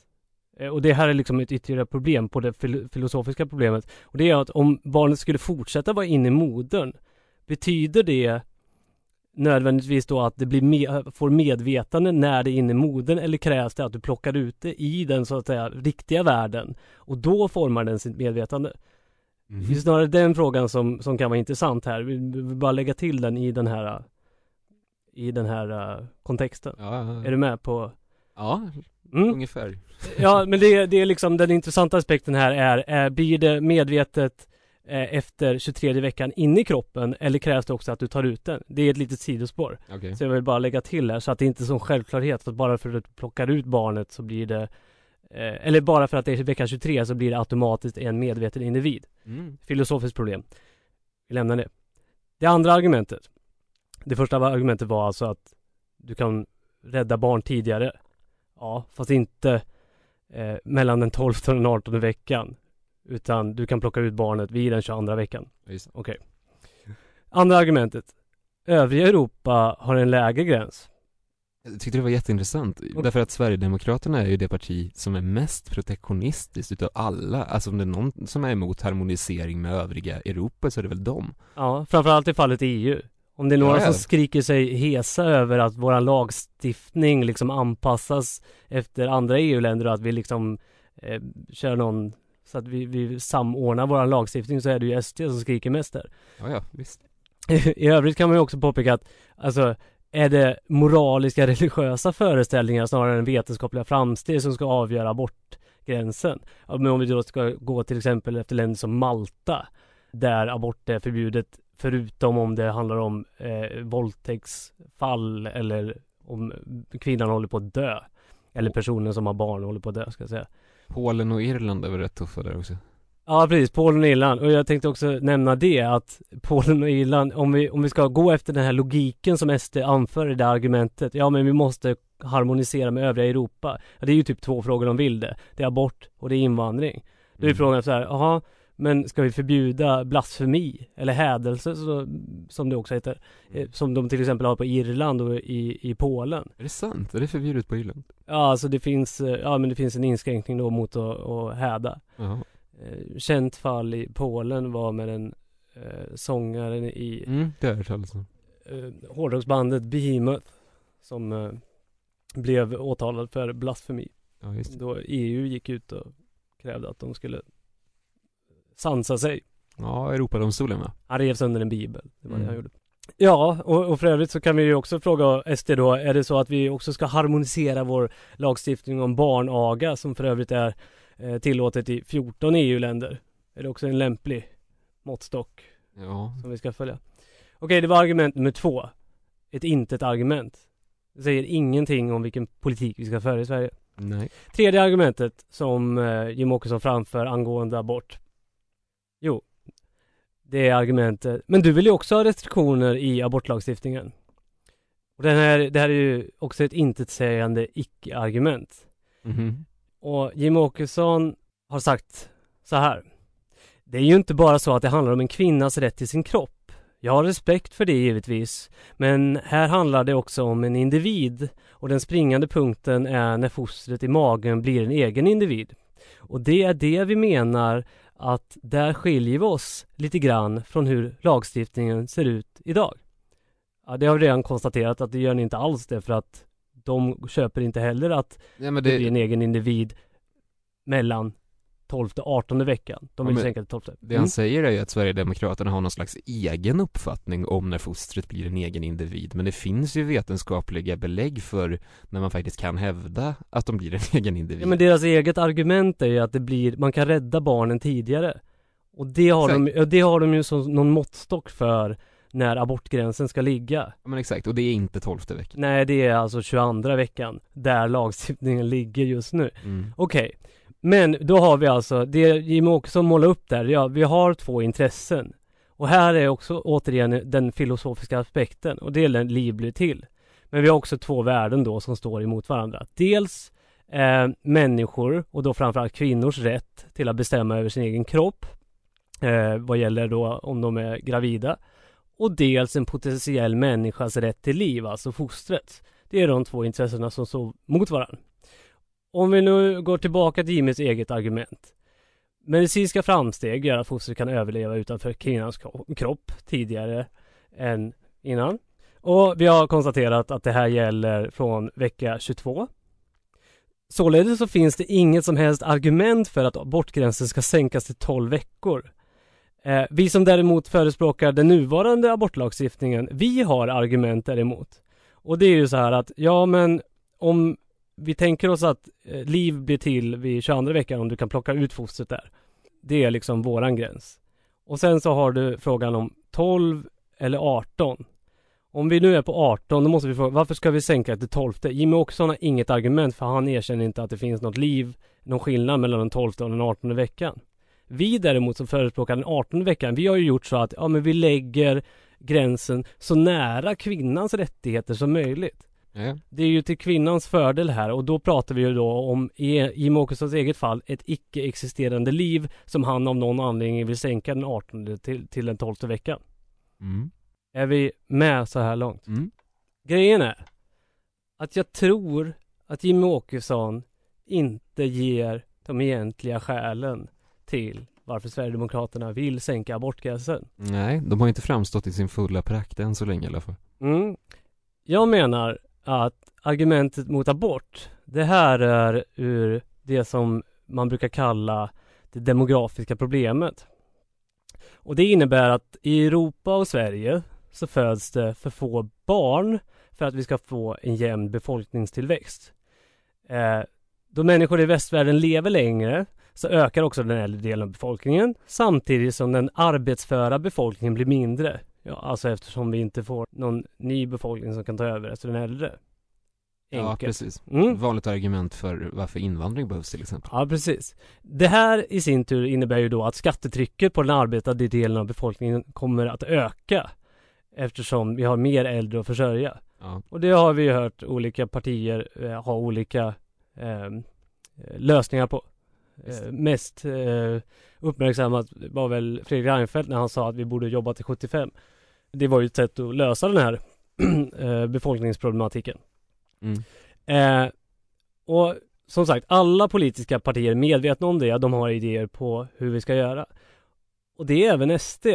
och det här är liksom ett ytterligare problem på det fil- filosofiska problemet. Och det är att om barnet skulle fortsätta vara inne i modern, betyder det nödvändigtvis då att det blir me- får medvetande när det är inne i modern eller krävs det att du plockar ut det i den så att säga riktiga världen och då formar den sitt medvetande? Mhm. Det är snarare den frågan som, som kan vara intressant här. Vi vi vill bara lägga till den i den här i den här uh, kontexten. Ja, ja, Är du med på? Ja Mm? ungefär. Ja, men det, det är liksom den intressanta aspekten här är, är blir det medvetet eh, efter 23 veckan in i kroppen eller krävs det också att du tar ut den? Det är ett litet sidospår. Okej. Så jag vill bara lägga till här så att det inte är sån självklarhet för att bara för att du plockar ut barnet så blir det eh, eller bara för att det är vecka 23 så blir det automatiskt en medveten individ. Mm. Filosofiskt problem. Vi lämnar det. Det andra argumentet. Det första argumentet var alltså att du kan rädda barn tidigare. Ja, fast inte eh, mellan den 12 och den 18 veckan. Utan du kan plocka ut barnet vid den 22 veckan. Det. Okej. Andra argumentet. Övriga Europa har en lägre gräns. Jag tyckte det var jätteintressant, därför att Sverigedemokraterna är ju det parti som är mest protektionistiskt utav alla. Alltså om det är någon som är emot harmonisering med övriga Europa så är det väl dem. Ja, framförallt i fallet EU. Om det är några Ja, ja. som skriker sig hesa över att våran lagstiftning liksom anpassas efter andra EU-länder och att vi liksom eh, kör någon så att vi, vi samordnar våran lagstiftning så är det ju SD som skriker mest där. Ja, ja, visst. *laughs* I övrigt kan man ju också påpeka att alltså är det moraliska religiösa föreställningar snarare än vetenskapliga framsteg som ska avgöra abortgränsen? Men om vi då ska gå till exempel efter länder som Malta där abort är förbjudet förutom om det handlar om eh, våldtäktsfall eller om kvinnan håller på att dö. Eller personen som har barn håller på att dö ska jag säga. Polen och Irland är väl rätt tuffa där också. Ja precis, Polen och Irland. Och jag tänkte också nämna det att Polen och Irland, om vi, om vi ska gå efter den här logiken som SD anför i det argumentet. Ja men vi måste harmonisera med övriga Europa. Ja, det är ju typ två frågor de vill det. Det är abort och det är invandring. Då är Mm. frågan så här, jaha, men ska vi förbjuda blasfemi eller hädelse så, som det också heter? Eh, Som de till exempel har på Irland och i, i Polen. Är det sant? Är det förbjudet på Irland? Ja alltså det finns, eh, ja men det finns en inskränkning då mot att, att häda. Jaha. Eh, Känt fall i Polen var med en eh, sångaren i Mm, det hört talas om. eh, hårdrocksbandet Behemoth som eh, blev åtalad för blasfemi. Ja, just det. Då EU gick ut och krävde att de skulle sansa sig. Ja, Europadomstolen va? Han rev sönder en bibel. Det var det Mm. han gjorde. Ja, och, och för övrigt så kan vi ju också fråga SD då, är det så att vi också ska harmonisera vår lagstiftning om barnaga som för övrigt är eh, tillåtet i 14 EU-länder? Är det också en lämplig måttstock Ja, som vi ska följa? Okej, det var argument nummer två. Ett intet argument. Det säger ingenting om vilken politik vi ska föra i Sverige. nej. Tredje argumentet som eh, Jim Åkesson framför angående abort. Jo, det är argumentet. Men du vill ju också ha restriktioner i abortlagstiftningen. Och den här, det här är ju också ett intetsägande icke-argument. Mhm. Och Jim Åkesson har sagt så här. Det är ju inte bara så att det handlar om en kvinnas rätt till sin kropp. Jag har respekt för det givetvis. Men här handlar det också om en individ. Och den springande punkten är när fostret i magen blir en egen individ. Och det är det vi menar att där skiljer vi oss lite grann från hur lagstiftningen ser ut idag. Ja, det har vi redan konstaterat att det gör ni inte alls det för att de köper inte heller att Nej det det, blir en egen individ mellan 12 och 18 veckan. De Ja, vill men sänka till 12. det han säger är ju att Sverigedemokraterna har någon slags egen uppfattning om när fostret blir en egen individ. Men det finns ju vetenskapliga belägg för när man faktiskt kan hävda att de blir en *laughs* egen individ. Ja, men deras eget argument är ju att det blir, man kan rädda barnen tidigare. Och det har, de, ja, det har de ju som någon måttstock för när abortgränsen ska ligga. Ja, men exakt, och det är inte tolfte veckan. Nej, det är alltså 22 veckan där lagstiftningen ligger just nu. Mm. Okej, men då har vi alltså, det Jimmie Åkesson målar upp där, ja, vi har två intressen. Och här är också återigen den filosofiska aspekten och det är den liv blir till. Men vi har också två värden då som står emot varandra. Dels eh, människor och då framförallt kvinnors rätt till att bestämma över sin egen kropp. Eh, vad gäller då om de är gravida. Och dels en potentiell människas rätt till liv, alltså fostret. Det är de två intressena som står mot varandra. Om vi nu går tillbaka till Jimmys eget argument. Medicinska framsteg gör att fostret kan överleva utanför kvinnans kropp tidigare än innan. Och vi har konstaterat att det här gäller från vecka 22. Således så finns det inget som helst argument för att abortgränsen ska sänkas till 12 veckor. Eh, vi som däremot förespråkar den nuvarande abortlagstiftningen, vi har argument däremot. Och det är ju så här att, ja men om vi tänker oss att eh, liv blir till vid 22 veckan om du kan plocka ut fostret där. Det är liksom våran gräns. Och sen så har du frågan om 12 eller 18. Om vi nu är på 18, då måste vi fråga varför ska vi sänka till 12? Jimmy Åkesson har inget argument för han erkänner inte att det finns något liv, någon skillnad mellan den 12 och den 18 veckan. Vi däremot som förespråkar den 18 veckan, vi har ju gjort så att ja, men vi lägger gränsen så nära kvinnans rättigheter som möjligt. Ja. Det är ju till kvinnans fördel här och då pratar vi ju då om i Jimmie Åkessons eget fall ett icke-existerande liv som han av någon anledning vill sänka den 18 till, till den 12 veckan. Mm. Är vi med så här långt? Mm. Grejen är att jag tror att Jimmie Åkesson inte ger de egentliga skälen till varför Sverigedemokraterna vill sänka abortgränsen. Nej, de har inte framstått i sin fulla prakt än så länge i alla fall. Mm. Jag menar att argumentet mot abort, det här är ur det som man brukar kalla det demografiska problemet. Och det innebär att i Europa och Sverige så föds det för få barn för att vi ska få en jämn befolkningstillväxt. Eh, då människor i västvärlden lever längre så ökar också den äldre delen av befolkningen samtidigt som den arbetsföra befolkningen blir mindre. Ja, alltså eftersom vi inte får någon ny befolkning som kan ta över efter den äldre. Ja, Enkelt. precis. Mm. Vanligt argument för varför invandring behövs till exempel. Ja, precis. Det här i sin tur innebär ju då att skattetrycket på den arbetade delen av befolkningen kommer att öka eftersom vi har mer äldre att försörja. Ja. Och det har vi ju hört olika partier eh, ha olika eh, lösningar på. Eh, mest eh, uppmärksammat var väl Fredrik Reinfeldt när han sa att vi borde jobba till 75. Det var ju ett sätt att lösa den här *clears throat* eh, befolkningsproblematiken. Mm. Eh, och som sagt, alla politiska partier är medvetna om det. De har idéer på hur vi ska göra. Och det är även SD.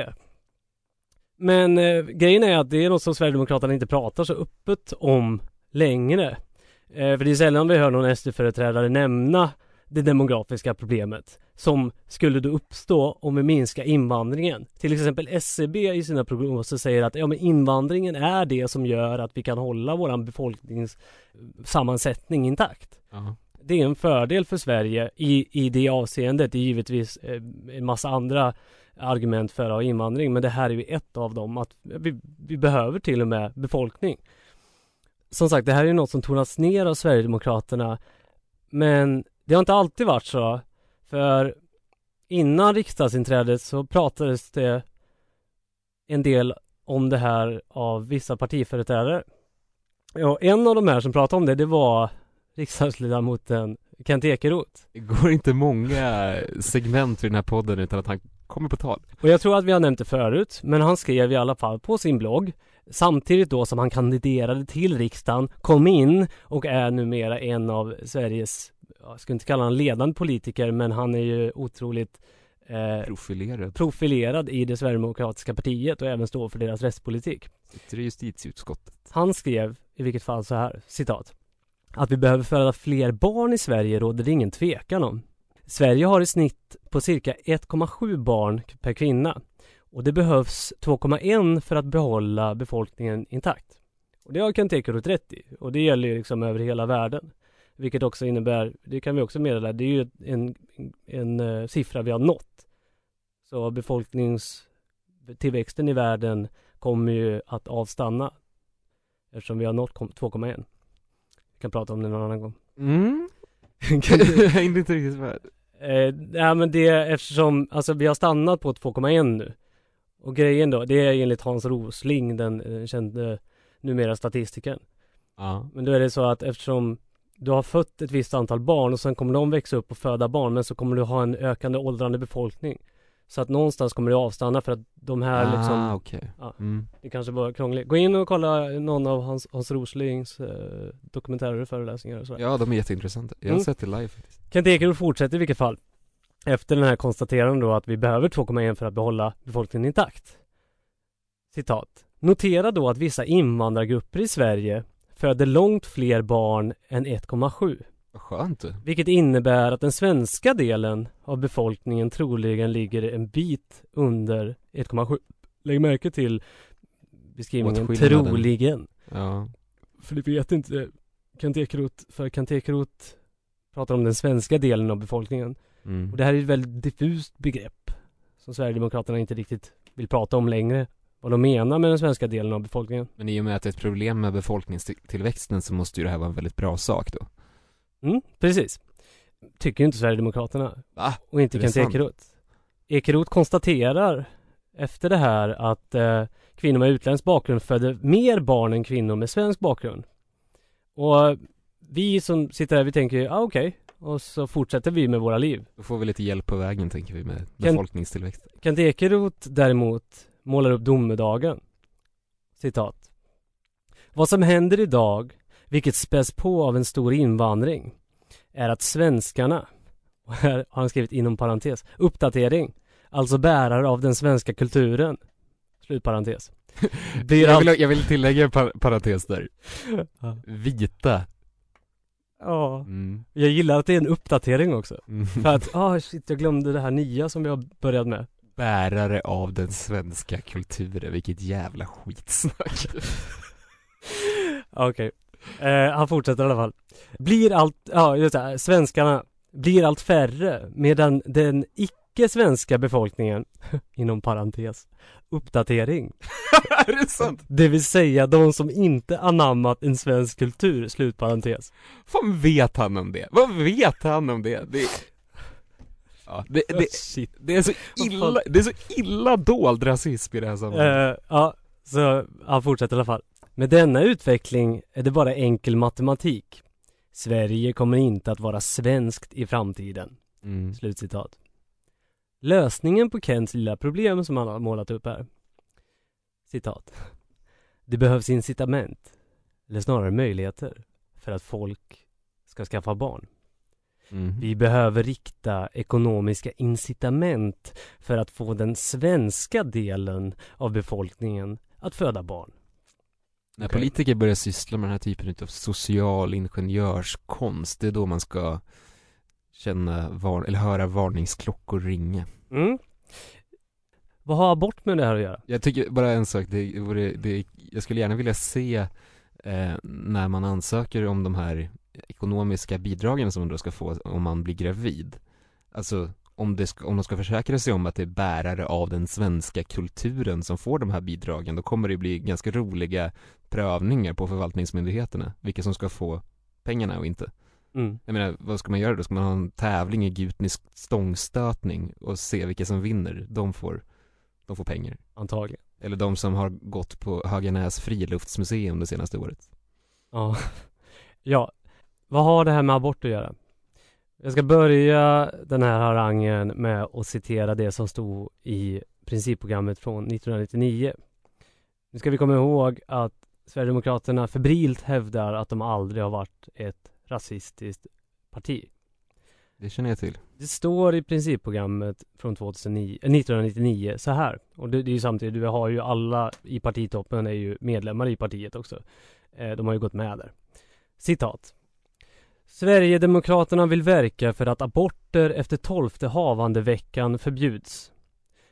Men eh, grejen är att det är något som Sverigedemokraterna inte pratar så öppet om längre. Eh, för det är sällan vi hör någon SD-företrädare nämna det demografiska problemet som skulle då uppstå om vi minskar invandringen. Till exempel SCB i sina prognoser säger att ja, men invandringen är det som gör att vi kan hålla våran befolkningssammansättning intakt. Ja. Det är en fördel för Sverige i, i det avseendet. Det är givetvis eh, en massa andra argument för att ha invandring, men det här är ju ett av dem. Att vi, vi behöver till och med befolkning. Som sagt, det här är något som tonas ner av Sverigedemokraterna, men det har inte alltid varit så. För innan riksdagsinträdet så pratades det en del om det här av vissa partiföreträdare. Ja, en av de här som pratade om det, det var riksdagsledamoten Kent Ekeroth. Det går inte många segment i den här podden utan att han kommer på tal. Och jag tror att vi har nämnt det förut, men han skrev i alla fall på sin blogg Samtidigt då som han kandiderade till riksdagen, kom in och är numera en av Sveriges, jag ska inte kalla honom ledande politiker, men han är ju otroligt eh, Profilerad. profilerad i det Sverigedemokratiska partiet och även står för deras rättspolitik. Sitter i justitieutskottet. Han skrev i vilket fall så här, citat. Att vi behöver föda fler barn i Sverige råder det ingen tvekan om. Sverige har i snitt på cirka 1,7 barn per kvinna och det behövs 2,1 för att behålla befolkningen intakt. Och det har Kent Ekeroth rätt i och det gäller ju liksom över hela världen. Vilket också innebär, det kan vi också meddela, det är ju en, en, en siffra vi har nått. Så befolkningstillväxten i världen kommer ju att avstanna eftersom vi har nått 2,1. Vi kan prata om det någon annan gång. Mm. *laughs* Jag hängde *laughs* inte riktigt med. Eh, ja men det är eftersom, alltså vi har stannat på 2,1 nu. Och grejen då, det är enligt Hans Rosling, den eh, kände numera statistikern. Ja. Men då är det så att eftersom du har fött ett visst antal barn och sen kommer de växa upp och föda barn men så kommer du ha en ökande åldrande befolkning. Så att någonstans kommer det avstanna för att de här ah, liksom, okej. ja. Mm. det kanske var krångligt. Gå in och kolla någon av Hans, Hans Roslings eh, dokumentärer och föreläsningar och så. Ja, de är jätteintressanta. Jag har Mm. sett det live faktiskt. Kent Ekeroth fortsätter i vilket fall. Efter den här konstaterandet då att vi behöver 2,1 för att behålla befolkningen intakt. Citat. Notera då att vissa invandrargrupper i Sverige föder långt fler barn än 1,7. Vad skönt. Vilket innebär att den svenska delen av befolkningen troligen ligger en bit under 1,7. Lägg märke till beskrivningen troligen. Ja. För det vet inte Kent Ekeroth, för Kent Ekeroth pratar om den svenska delen av befolkningen. Mm. Och det här är ett väldigt diffust begrepp som Sverigedemokraterna inte riktigt vill prata om längre. Vad de menar med den svenska delen av befolkningen. Men i och med att det är ett problem med befolkningstillväxten så måste ju det här vara en väldigt bra sak då. Mm, precis. Tycker ju inte Sverigedemokraterna. Va? Och inte Kent? Ekeroth. Ekeroth konstaterar efter det här att eh, kvinnor med utländsk bakgrund föder mer barn än kvinnor med svensk bakgrund. Och vi som sitter här, vi tänker ja ah, okej. Och så fortsätter vi med våra liv. Då får vi lite hjälp på vägen tänker vi med befolkningstillväxt. Kent Ekeroth däremot målar upp domedagen. Citat. Vad som händer idag, vilket späs på av en stor invandring, är att svenskarna, och här har han skrivit inom parentes, uppdatering, alltså bärare av den svenska kulturen, slutparentes, *laughs* blir Jag vill, jag vill tillägga en par parentes där. *laughs* Vita. Ja, Mm. jag gillar att det är en uppdatering också. Mm. För att, *laughs* ah shit, jag glömde det här nya som har börjat med. Bärare av den svenska kulturen, vilket jävla skitsnack. *laughs* Okej. Eh, han fortsätter i alla fall. Blir allt, ja just det, svenskarna blir allt färre medan den icke-svenska befolkningen, *laughs* inom parentes, uppdatering. *laughs* är det sant? Det vill säga de som inte anammat en svensk kultur, slutparentes. Vad vet han om det? Vad vet han om det? Det, ja, det, det, det är så illa, det är så illa dold rasism i det här sammanhanget. Eh, ja, så han fortsätter i alla fall. Med denna utveckling är det bara enkel matematik. Sverige kommer inte att vara svenskt i framtiden. Mm. Slutcitat. Lösningen på Kents lilla problem som han har målat upp här. Citat. Det behövs incitament, eller snarare möjligheter, för att folk ska skaffa barn. Mm. Vi behöver rikta ekonomiska incitament för att få den svenska delen av befolkningen att föda barn. När Okej. politiker börjar syssla med den här typen av social ingenjörskonst, det är då man ska känna, var, eller höra varningsklockor ringa. Mm. Vad har abort med det här att göra? Jag tycker bara en sak, det, vore, det, jag skulle gärna vilja se eh, när man ansöker om de här ekonomiska bidragen som man då ska få om man blir gravid. Alltså om, det ska, om de ska försäkra sig om att det är bärare av den svenska kulturen som får de här bidragen, då kommer det bli ganska roliga prövningar på förvaltningsmyndigheterna, vilka som ska få pengarna och inte. Mm. Jag menar, vad ska man göra då? Ska man ha en tävling i gutnisk stångstötning och se vilka som vinner? De får, de får pengar. Antagligen. Eller de som har gått på Höganäs friluftsmuseum det senaste året. Ja. *laughs* ja. Vad har det här med abort att göra? Jag ska börja den här harangen med att citera det som stod i principprogrammet från 1999. Nu ska vi komma ihåg att Sverigedemokraterna febrilt hävdar att de aldrig har varit ett rasistiskt parti. Det känner jag till. Det står i principprogrammet från 2009, eh, 1999 så här. Och det, det är ju samtidigt, du har ju alla i partitoppen är ju medlemmar i partiet också. Eh, de har ju gått med där. Citat. Sverigedemokraterna vill verka för att aborter efter tolfte havandeveckan förbjuds.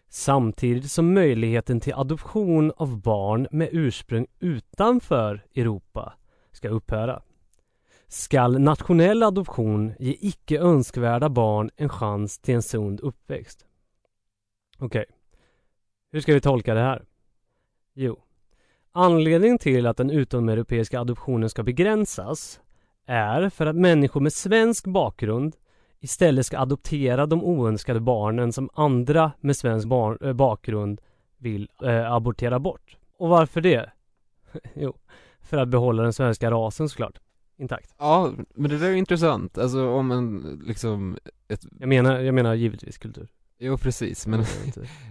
Samtidigt som möjligheten till adoption av barn med ursprung utanför Europa ska upphöra skall nationell adoption ge icke önskvärda barn en chans till en sund uppväxt. Okej. Hur ska vi tolka det här? Jo. Anledningen till att den utomeuropeiska adoptionen ska begränsas är för att människor med svensk bakgrund istället ska adoptera de oönskade barnen som andra med svensk äh, bakgrund vill äh, abortera bort. Och varför det? *laughs* jo, för att behålla den svenska rasen såklart intakt. Ja, men det där är intressant. Alltså om en liksom, ett, Jag menar, jag menar givetvis kultur. jo precis, men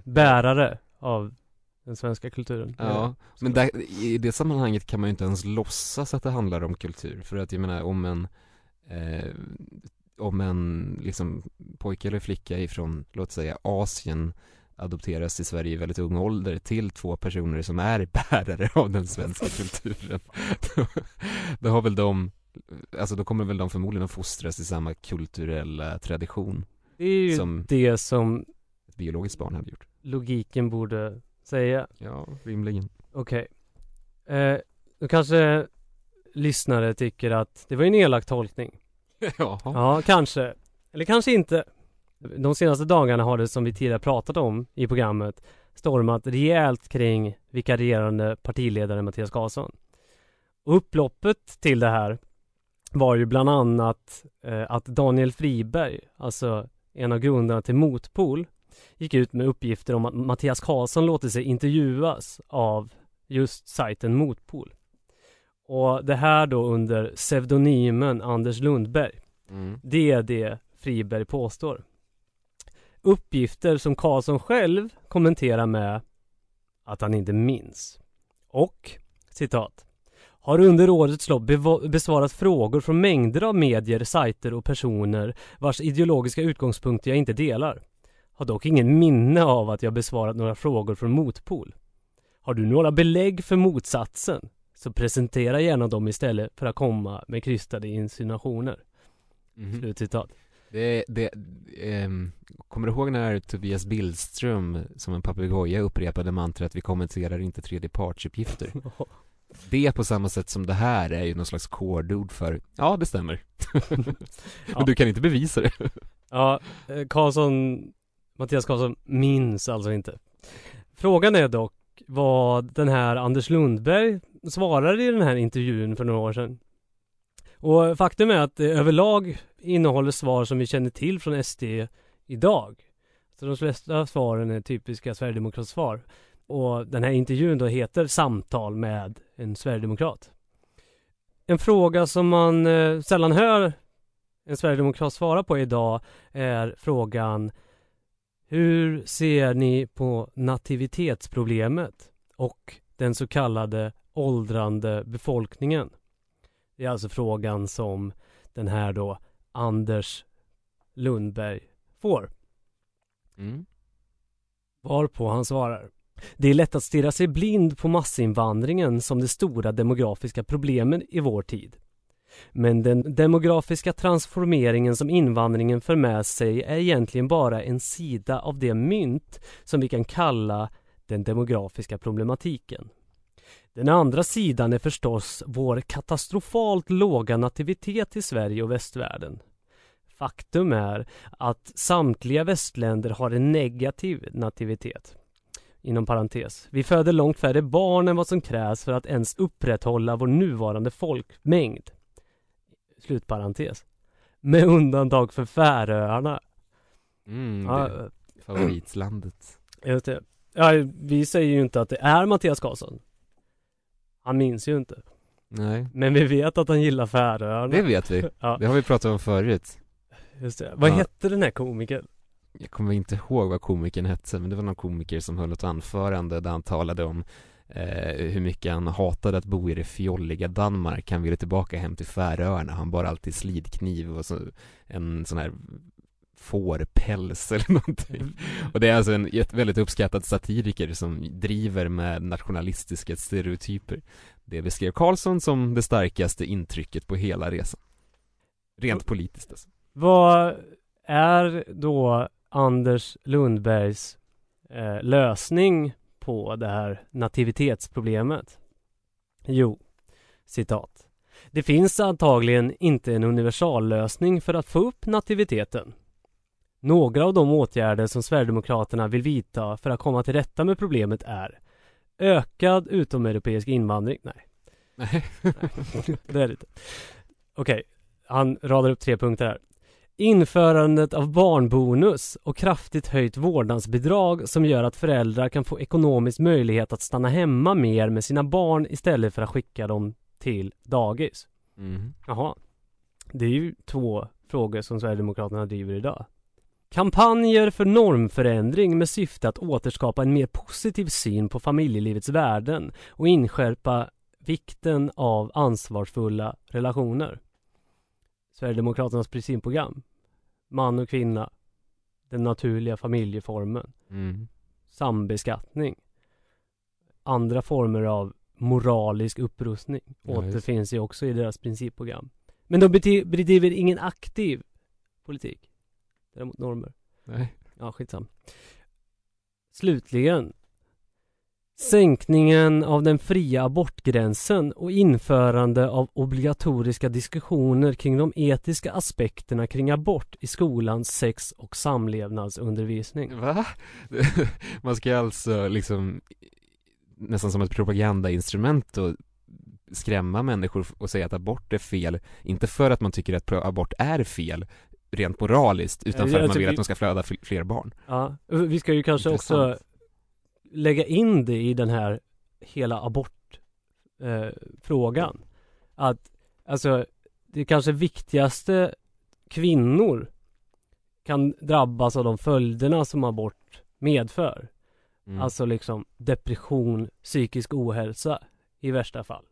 Bärare av den svenska kulturen. Ja, men där, i det sammanhanget kan man ju inte ens låtsas att det handlar om kultur för att jag menar om en eh, om en liksom pojke eller flicka ifrån, låt säga Asien adopteras till Sverige i väldigt ung ålder till två personer som är *laughs* bärare av den svenska kulturen *laughs* då, då har väl de Alltså då kommer väl de förmodligen att fostras i samma kulturella tradition Det är ju som- det som ett biologiskt barn hade gjort logiken borde säga. Ja, rimligen Okej. Eh, då kanske lyssnare tycker att det var en elak tolkning. *laughs* Jaha Ja, kanske. Eller kanske inte. De senaste dagarna har det som vi tidigare pratat om i programmet stormat rejält kring vikarierande partiledare Mattias Karlsson. Upploppet till det här var ju bland annat eh, att Daniel Friberg, alltså en av grundarna till Motpol, gick ut med uppgifter om att Mattias Karlsson låter sig intervjuas av just sajten Motpol. Och det här då under pseudonymen Anders Lundberg. mm. Det är det Friberg påstår. Uppgifter som Karlsson själv kommenterar med att han inte minns. Och, citat, har under årets lopp besvarat frågor från mängder av medier, sajter och personer vars ideologiska utgångspunkter jag inte delar. Har dock ingen minne av att jag besvarat några frågor från motpol. Har du några belägg för motsatsen? Så presentera gärna dem istället för att komma med krystade insinuationer. Mhm. Slutcitat. Det, det, ehm, kommer du ihåg när Tobias Billström som en papegoja upprepade mantrat vi kommenterar inte tredjepartsuppgifter? *laughs* Det på samma sätt som det här är ju någon slags kodord för ja, det stämmer. *laughs* *laughs* Men du kan inte bevisa det. Ja, eh, Karlsson, Mattias Karlsson minns alltså inte. Frågan är dock vad den här Anders Lundberg svarade i den här intervjun för några år sedan. Och faktum är att det överlag innehåller svar som vi känner till från SD idag. Så de flesta svaren är typiska Sverigedemokratsvar. Och den här intervjun då heter Samtal med en Sverigedemokrat. En fråga som man eh, sällan hör en Sverigedemokrat svara på idag är frågan hur ser ni på nativitetsproblemet och den så kallade åldrande befolkningen? Det är alltså frågan som den här då Anders Lundberg får. Mm. Varpå han svarar. Det är lätt att stirra sig blind på massinvandringen som det stora demografiska problemen i vår tid. Men den demografiska transformeringen som invandringen för med sig är egentligen bara en sida av det mynt som vi kan kalla den demografiska problematiken. Den andra sidan är förstås vår katastrofalt låga nativitet i Sverige och västvärlden. Faktum är att samtliga västländer har en negativ nativitet. Inom parentes. Vi föder långt färre barn än vad som krävs för att ens upprätthålla vår nuvarande folkmängd. Slutparentes. Med undantag för Färöarna. Mm, Ja, det, favoritlandet. *clears throat* just det. Ja, vi säger ju inte att det är Mattias Karlsson. Han minns ju inte. Nej, Men vi vet att han gillar Färöarna. det vet vi. Ja. Det har vi pratat om förut. Just det. Vad Ja. hette den här komikern? Jag kommer inte ihåg vad komikern hette, men det var någon komiker som höll ett anförande där han talade om eh, hur mycket han hatade att bo i det fjolliga Danmark. Han ville tillbaka hem till Färöarna. Han bar alltid slidkniv och så en sån här fårpäls eller *laughs* någonting. Och det är alltså en väldigt uppskattad satiriker som driver med nationalistiska stereotyper. Det beskrev Karlsson som det starkaste intrycket på hela resan. Rent politiskt alltså. Vad är då Anders Lundbergs eh, lösning på det här nativitetsproblemet? Jo, citat. Det finns antagligen inte en universallösning för att få upp nativiteten. Några av de åtgärder som Sverigedemokraterna vill vidta för att komma till rätta med problemet är ökad utomeuropeisk invandring. Nej, Nej. *laughs* det är det inte. Okej, han radar upp tre punkter här. Införandet av barnbonus och kraftigt höjt vårdnadsbidrag som gör att föräldrar kan få ekonomisk möjlighet att stanna hemma mer med sina barn istället för att skicka dem till dagis. Mm. Jaha. Det är ju två frågor som Sverigedemokraterna driver idag. Kampanjer för normförändring med syfte att återskapa en mer positiv syn på familjelivets värden och inskärpa vikten av ansvarsfulla relationer. Sverigedemokraternas principprogram. Man och kvinna. Den naturliga familjeformen. Mm. Sambeskattning. Andra former av moralisk upprustning Ja, återfinns ju också i deras principprogram. Men de bedriver ingen aktiv politik. Däremot normer. Nej. Ja, skitsam. Slutligen. Sänkningen av den fria abortgränsen och införande av obligatoriska diskussioner kring de etiska aspekterna kring abort i skolans sex och samlevnadsundervisning. Va? *laughs* Man ska alltså liksom nästan som ett propagandainstrument och skrämma människor och säga att abort är fel, inte för att man tycker att abort är fel rent moraliskt, utan för att man vill att de ska föda fl- fler barn. Ja, vi ska ju kanske också Intressant. Lägga in det i den här hela abortfrågan. Eh, att alltså det kanske viktigaste kvinnor kan drabbas av de följderna som abort medför. Mm. Alltså liksom depression, psykisk ohälsa i värsta fall.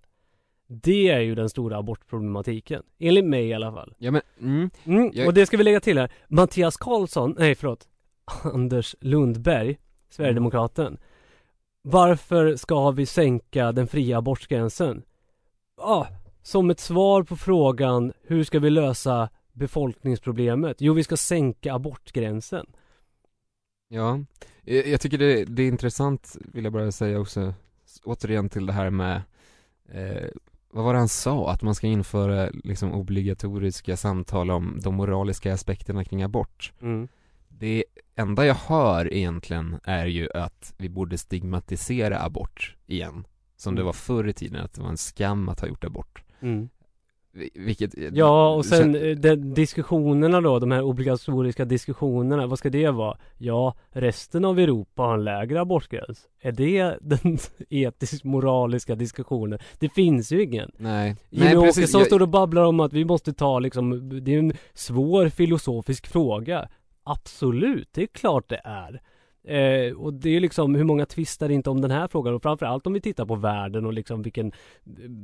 Det är ju den stora abortproblematiken. Enligt mig i alla fall. Ja men, mm, Mm, Jag- och det ska vi lägga till här. Mattias Karlsson, nej förlåt. Anders Lundberg, Sverigedemokraten. Varför ska vi sänka den fria abortgränsen? Ja, som ett svar på frågan hur ska vi lösa befolkningsproblemet? Jo, vi ska sänka abortgränsen. ja. Jag jag tycker det, det är intressant, vill jag bara säga också, återigen till det här med eh, vad var det han sa? Att man ska införa liksom obligatoriska samtal om de moraliska aspekterna kring abort. Mm. Det enda jag hör egentligen är ju att vi borde stigmatisera abort igen. Som det Mm. var förr i tiden, att det var en skam att ha gjort abort. Mm. Vi- Vilket... Ja, och sen eh, de, diskussionerna då, de här obligatoriska diskussionerna, vad ska det vara? Ja, resten av Europa har en lägre abortgräns. Är det den *laughs* etisk moraliska diskussionen? Det finns ju ingen. Nej, nej precis. Åkesson Jag- står och babblar om att vi måste ta liksom, det är en svår filosofisk fråga. Absolut, det är klart det är. Eh, och det är liksom, hur många tvistar inte om den här frågan? Och framförallt om vi tittar på världen och liksom vilken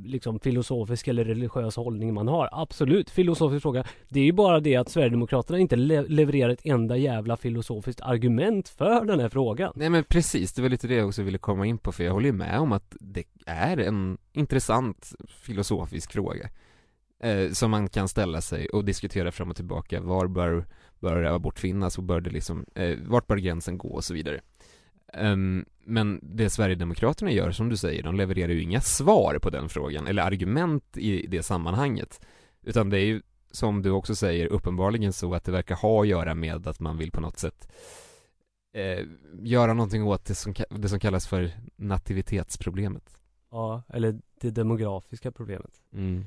liksom filosofisk eller religiös hållning man har. Absolut, filosofisk fråga. Det är ju bara det att Sverigedemokraterna inte le levererar ett enda jävla filosofiskt argument för den här frågan. Nej men precis, det var lite det jag också ville komma in på för jag håller ju med om att det är en intressant filosofisk fråga eh, som man kan ställa sig och diskutera fram och tillbaka. Var bör, bör abort finnas och bör det liksom, eh, vart bör gränsen gå och så vidare. Um, men det Sverigedemokraterna gör, som du säger, de levererar ju inga svar på den frågan, eller argument i det sammanhanget. Utan det är ju, som du också säger, uppenbarligen så att det verkar ha att göra med att man vill på något sätt eh, göra någonting åt det som, det som kallas för nativitetsproblemet. Ja, eller det demografiska problemet. Mm.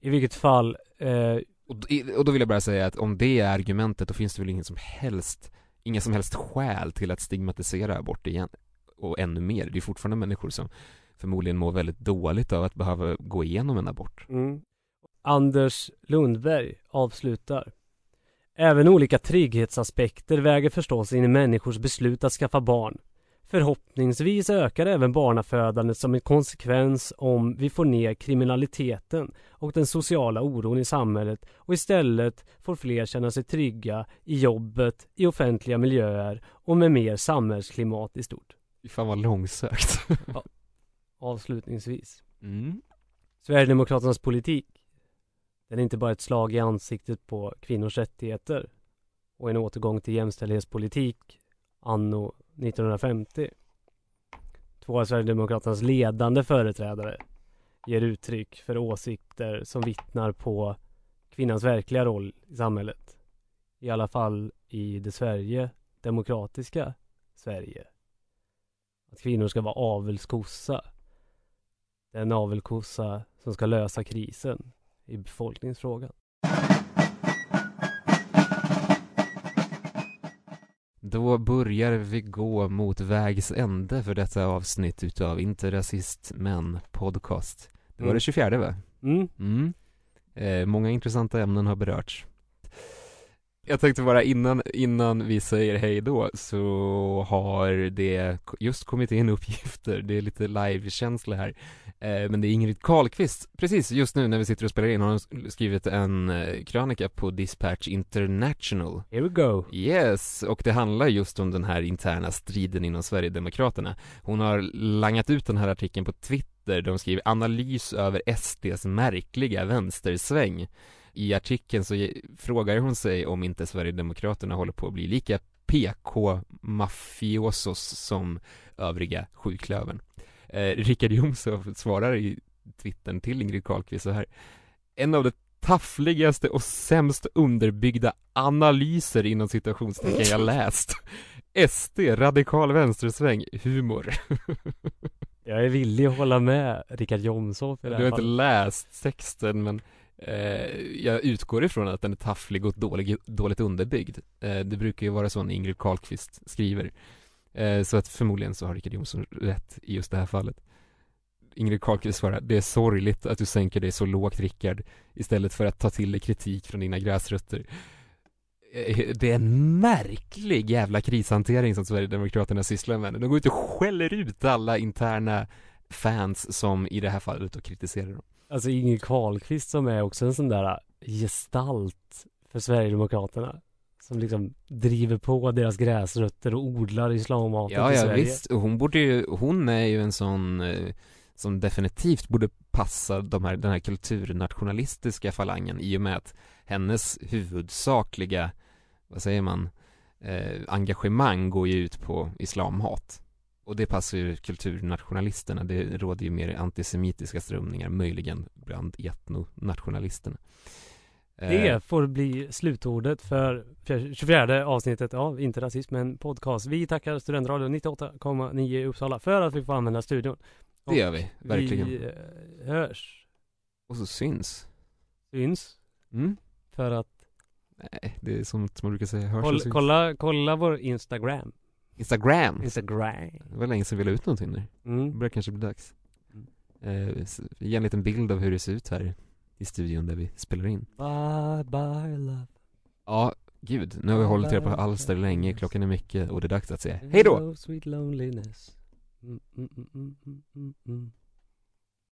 I vilket fall, eh, och, och då vill jag bara säga att om det är argumentet då finns det väl ingen som helst Inga som helst skäl till att stigmatisera abort igen Och ännu mer, det är fortfarande människor som Förmodligen mår väldigt dåligt av att behöva gå igenom en abort Mm. Anders Lundberg avslutar. Även olika trygghetsaspekter väger förstås in i människors beslut att skaffa barn. Förhoppningsvis ökar även barnafödandet som en konsekvens om vi får ner kriminaliteten och den sociala oron i samhället och istället får fler känna sig trygga i jobbet, i offentliga miljöer och med mer samhällsklimat i stort. Fan vad långsökt Avslutningsvis. mm. Sverigedemokraternas politik Den är inte bara ett slag i ansiktet på kvinnors rättigheter och en återgång till jämställdhetspolitik anno 1950. Två av Sverigedemokraternas ledande företrädare ger uttryck för åsikter som vittnar på kvinnans verkliga roll i samhället. I alla fall i det Sverige, demokratiska Sverige. Att kvinnor ska vara avelskossa. Den avelskossa som ska lösa krisen i befolkningsfrågan. Då börjar vi gå mot vägs ände för detta avsnitt utav Inte Rasist Men Podcast Det var Mm. det 24 va? Mm. Mm. Eh, många intressanta ämnen har berörts. Jag tänkte bara innan, innan vi säger hej då så har det just kommit in *laughs* uppgifter, det är lite live-känsla här. Eh, men det är Ingrid Karlqvist, precis just nu när vi sitter och spelar in har hon skrivit en eh, krönika på Dispatch International. Here we go. Yes, och det handlar just om den här interna striden inom Sverigedemokraterna. Hon har langat ut den här artikeln på Twitter, de skriver analys över SDs märkliga vänstersväng. I artikeln så frågar hon sig om inte Sverigedemokraterna håller på att bli lika PK-mafiosos som övriga sjuklövern. Eh, Richard Jomshof svarar i twittern till Ingrid Carlqvist så här. En av de taffligaste och sämst underbyggda analyser inom citationstecken jag läst. SD, radikal vänstersväng, humor. *laughs* Jag är villig att hålla med Richard Jomshof i Du det har här inte fallet. läst texten men Eh, jag utgår ifrån att den är tafflig och dålig, dåligt underbyggd. Eh, det brukar ju vara så när Ingrid Carlqvist skriver. Eh, så att förmodligen så har Richard Jonsson rätt i just det här fallet. Ingrid Carlqvist svarar, det är sorgligt att du sänker dig så lågt Rickard istället för att ta till dig kritik från dina gräsrötter. Eh, det är en märklig jävla krishantering som Sverigedemokraterna sysslar med. De går ut och skäller ut alla interna fans som i det här fallet och kritiserar dem. Alltså Ingrid Carlqvist som är också en sån där gestalt för Sverigedemokraterna. Som liksom driver på deras gräsrötter och odlar islamhatet Ja, i ja Sverige. visst. Och hon borde ju, hon är ju en sån eh, som definitivt borde passa de här, den här kulturnationalistiska falangen i och med att hennes huvudsakliga, vad säger man, eh, engagemang går ju ut på islamhat. Och det passar ju kulturnationalisterna, det råder ju mer antisemitiska strömningar, möjligen bland etnonationalisterna. Eh, Det får bli slutordet för fjär- 24 avsnittet av Inte Rasism men podcast. Vi tackar Studentradion 98,9 i Uppsala för att vi får använda studion. det gör vi, verkligen. Vi eh, hörs, Och så syns. syns, Mm. för att Nej, det är som man brukar säga, hörs och kolla, syns. kolla, kolla vår Instagram. Instagram. Instagram. Det var länge sedan vi la ut någonting nu. Det Mm. börjar kanske bli dags. Mm. Eh, ge en liten bild av hur det ser ut här i studion där vi spelar in. Bye bye love. Ja, Gud, nu har vi hållit er på halster länge, klockan är mycket och det är dags att säga hej då! Hello, sweet loneliness. Mm, mm, mm, mm, mm, mm.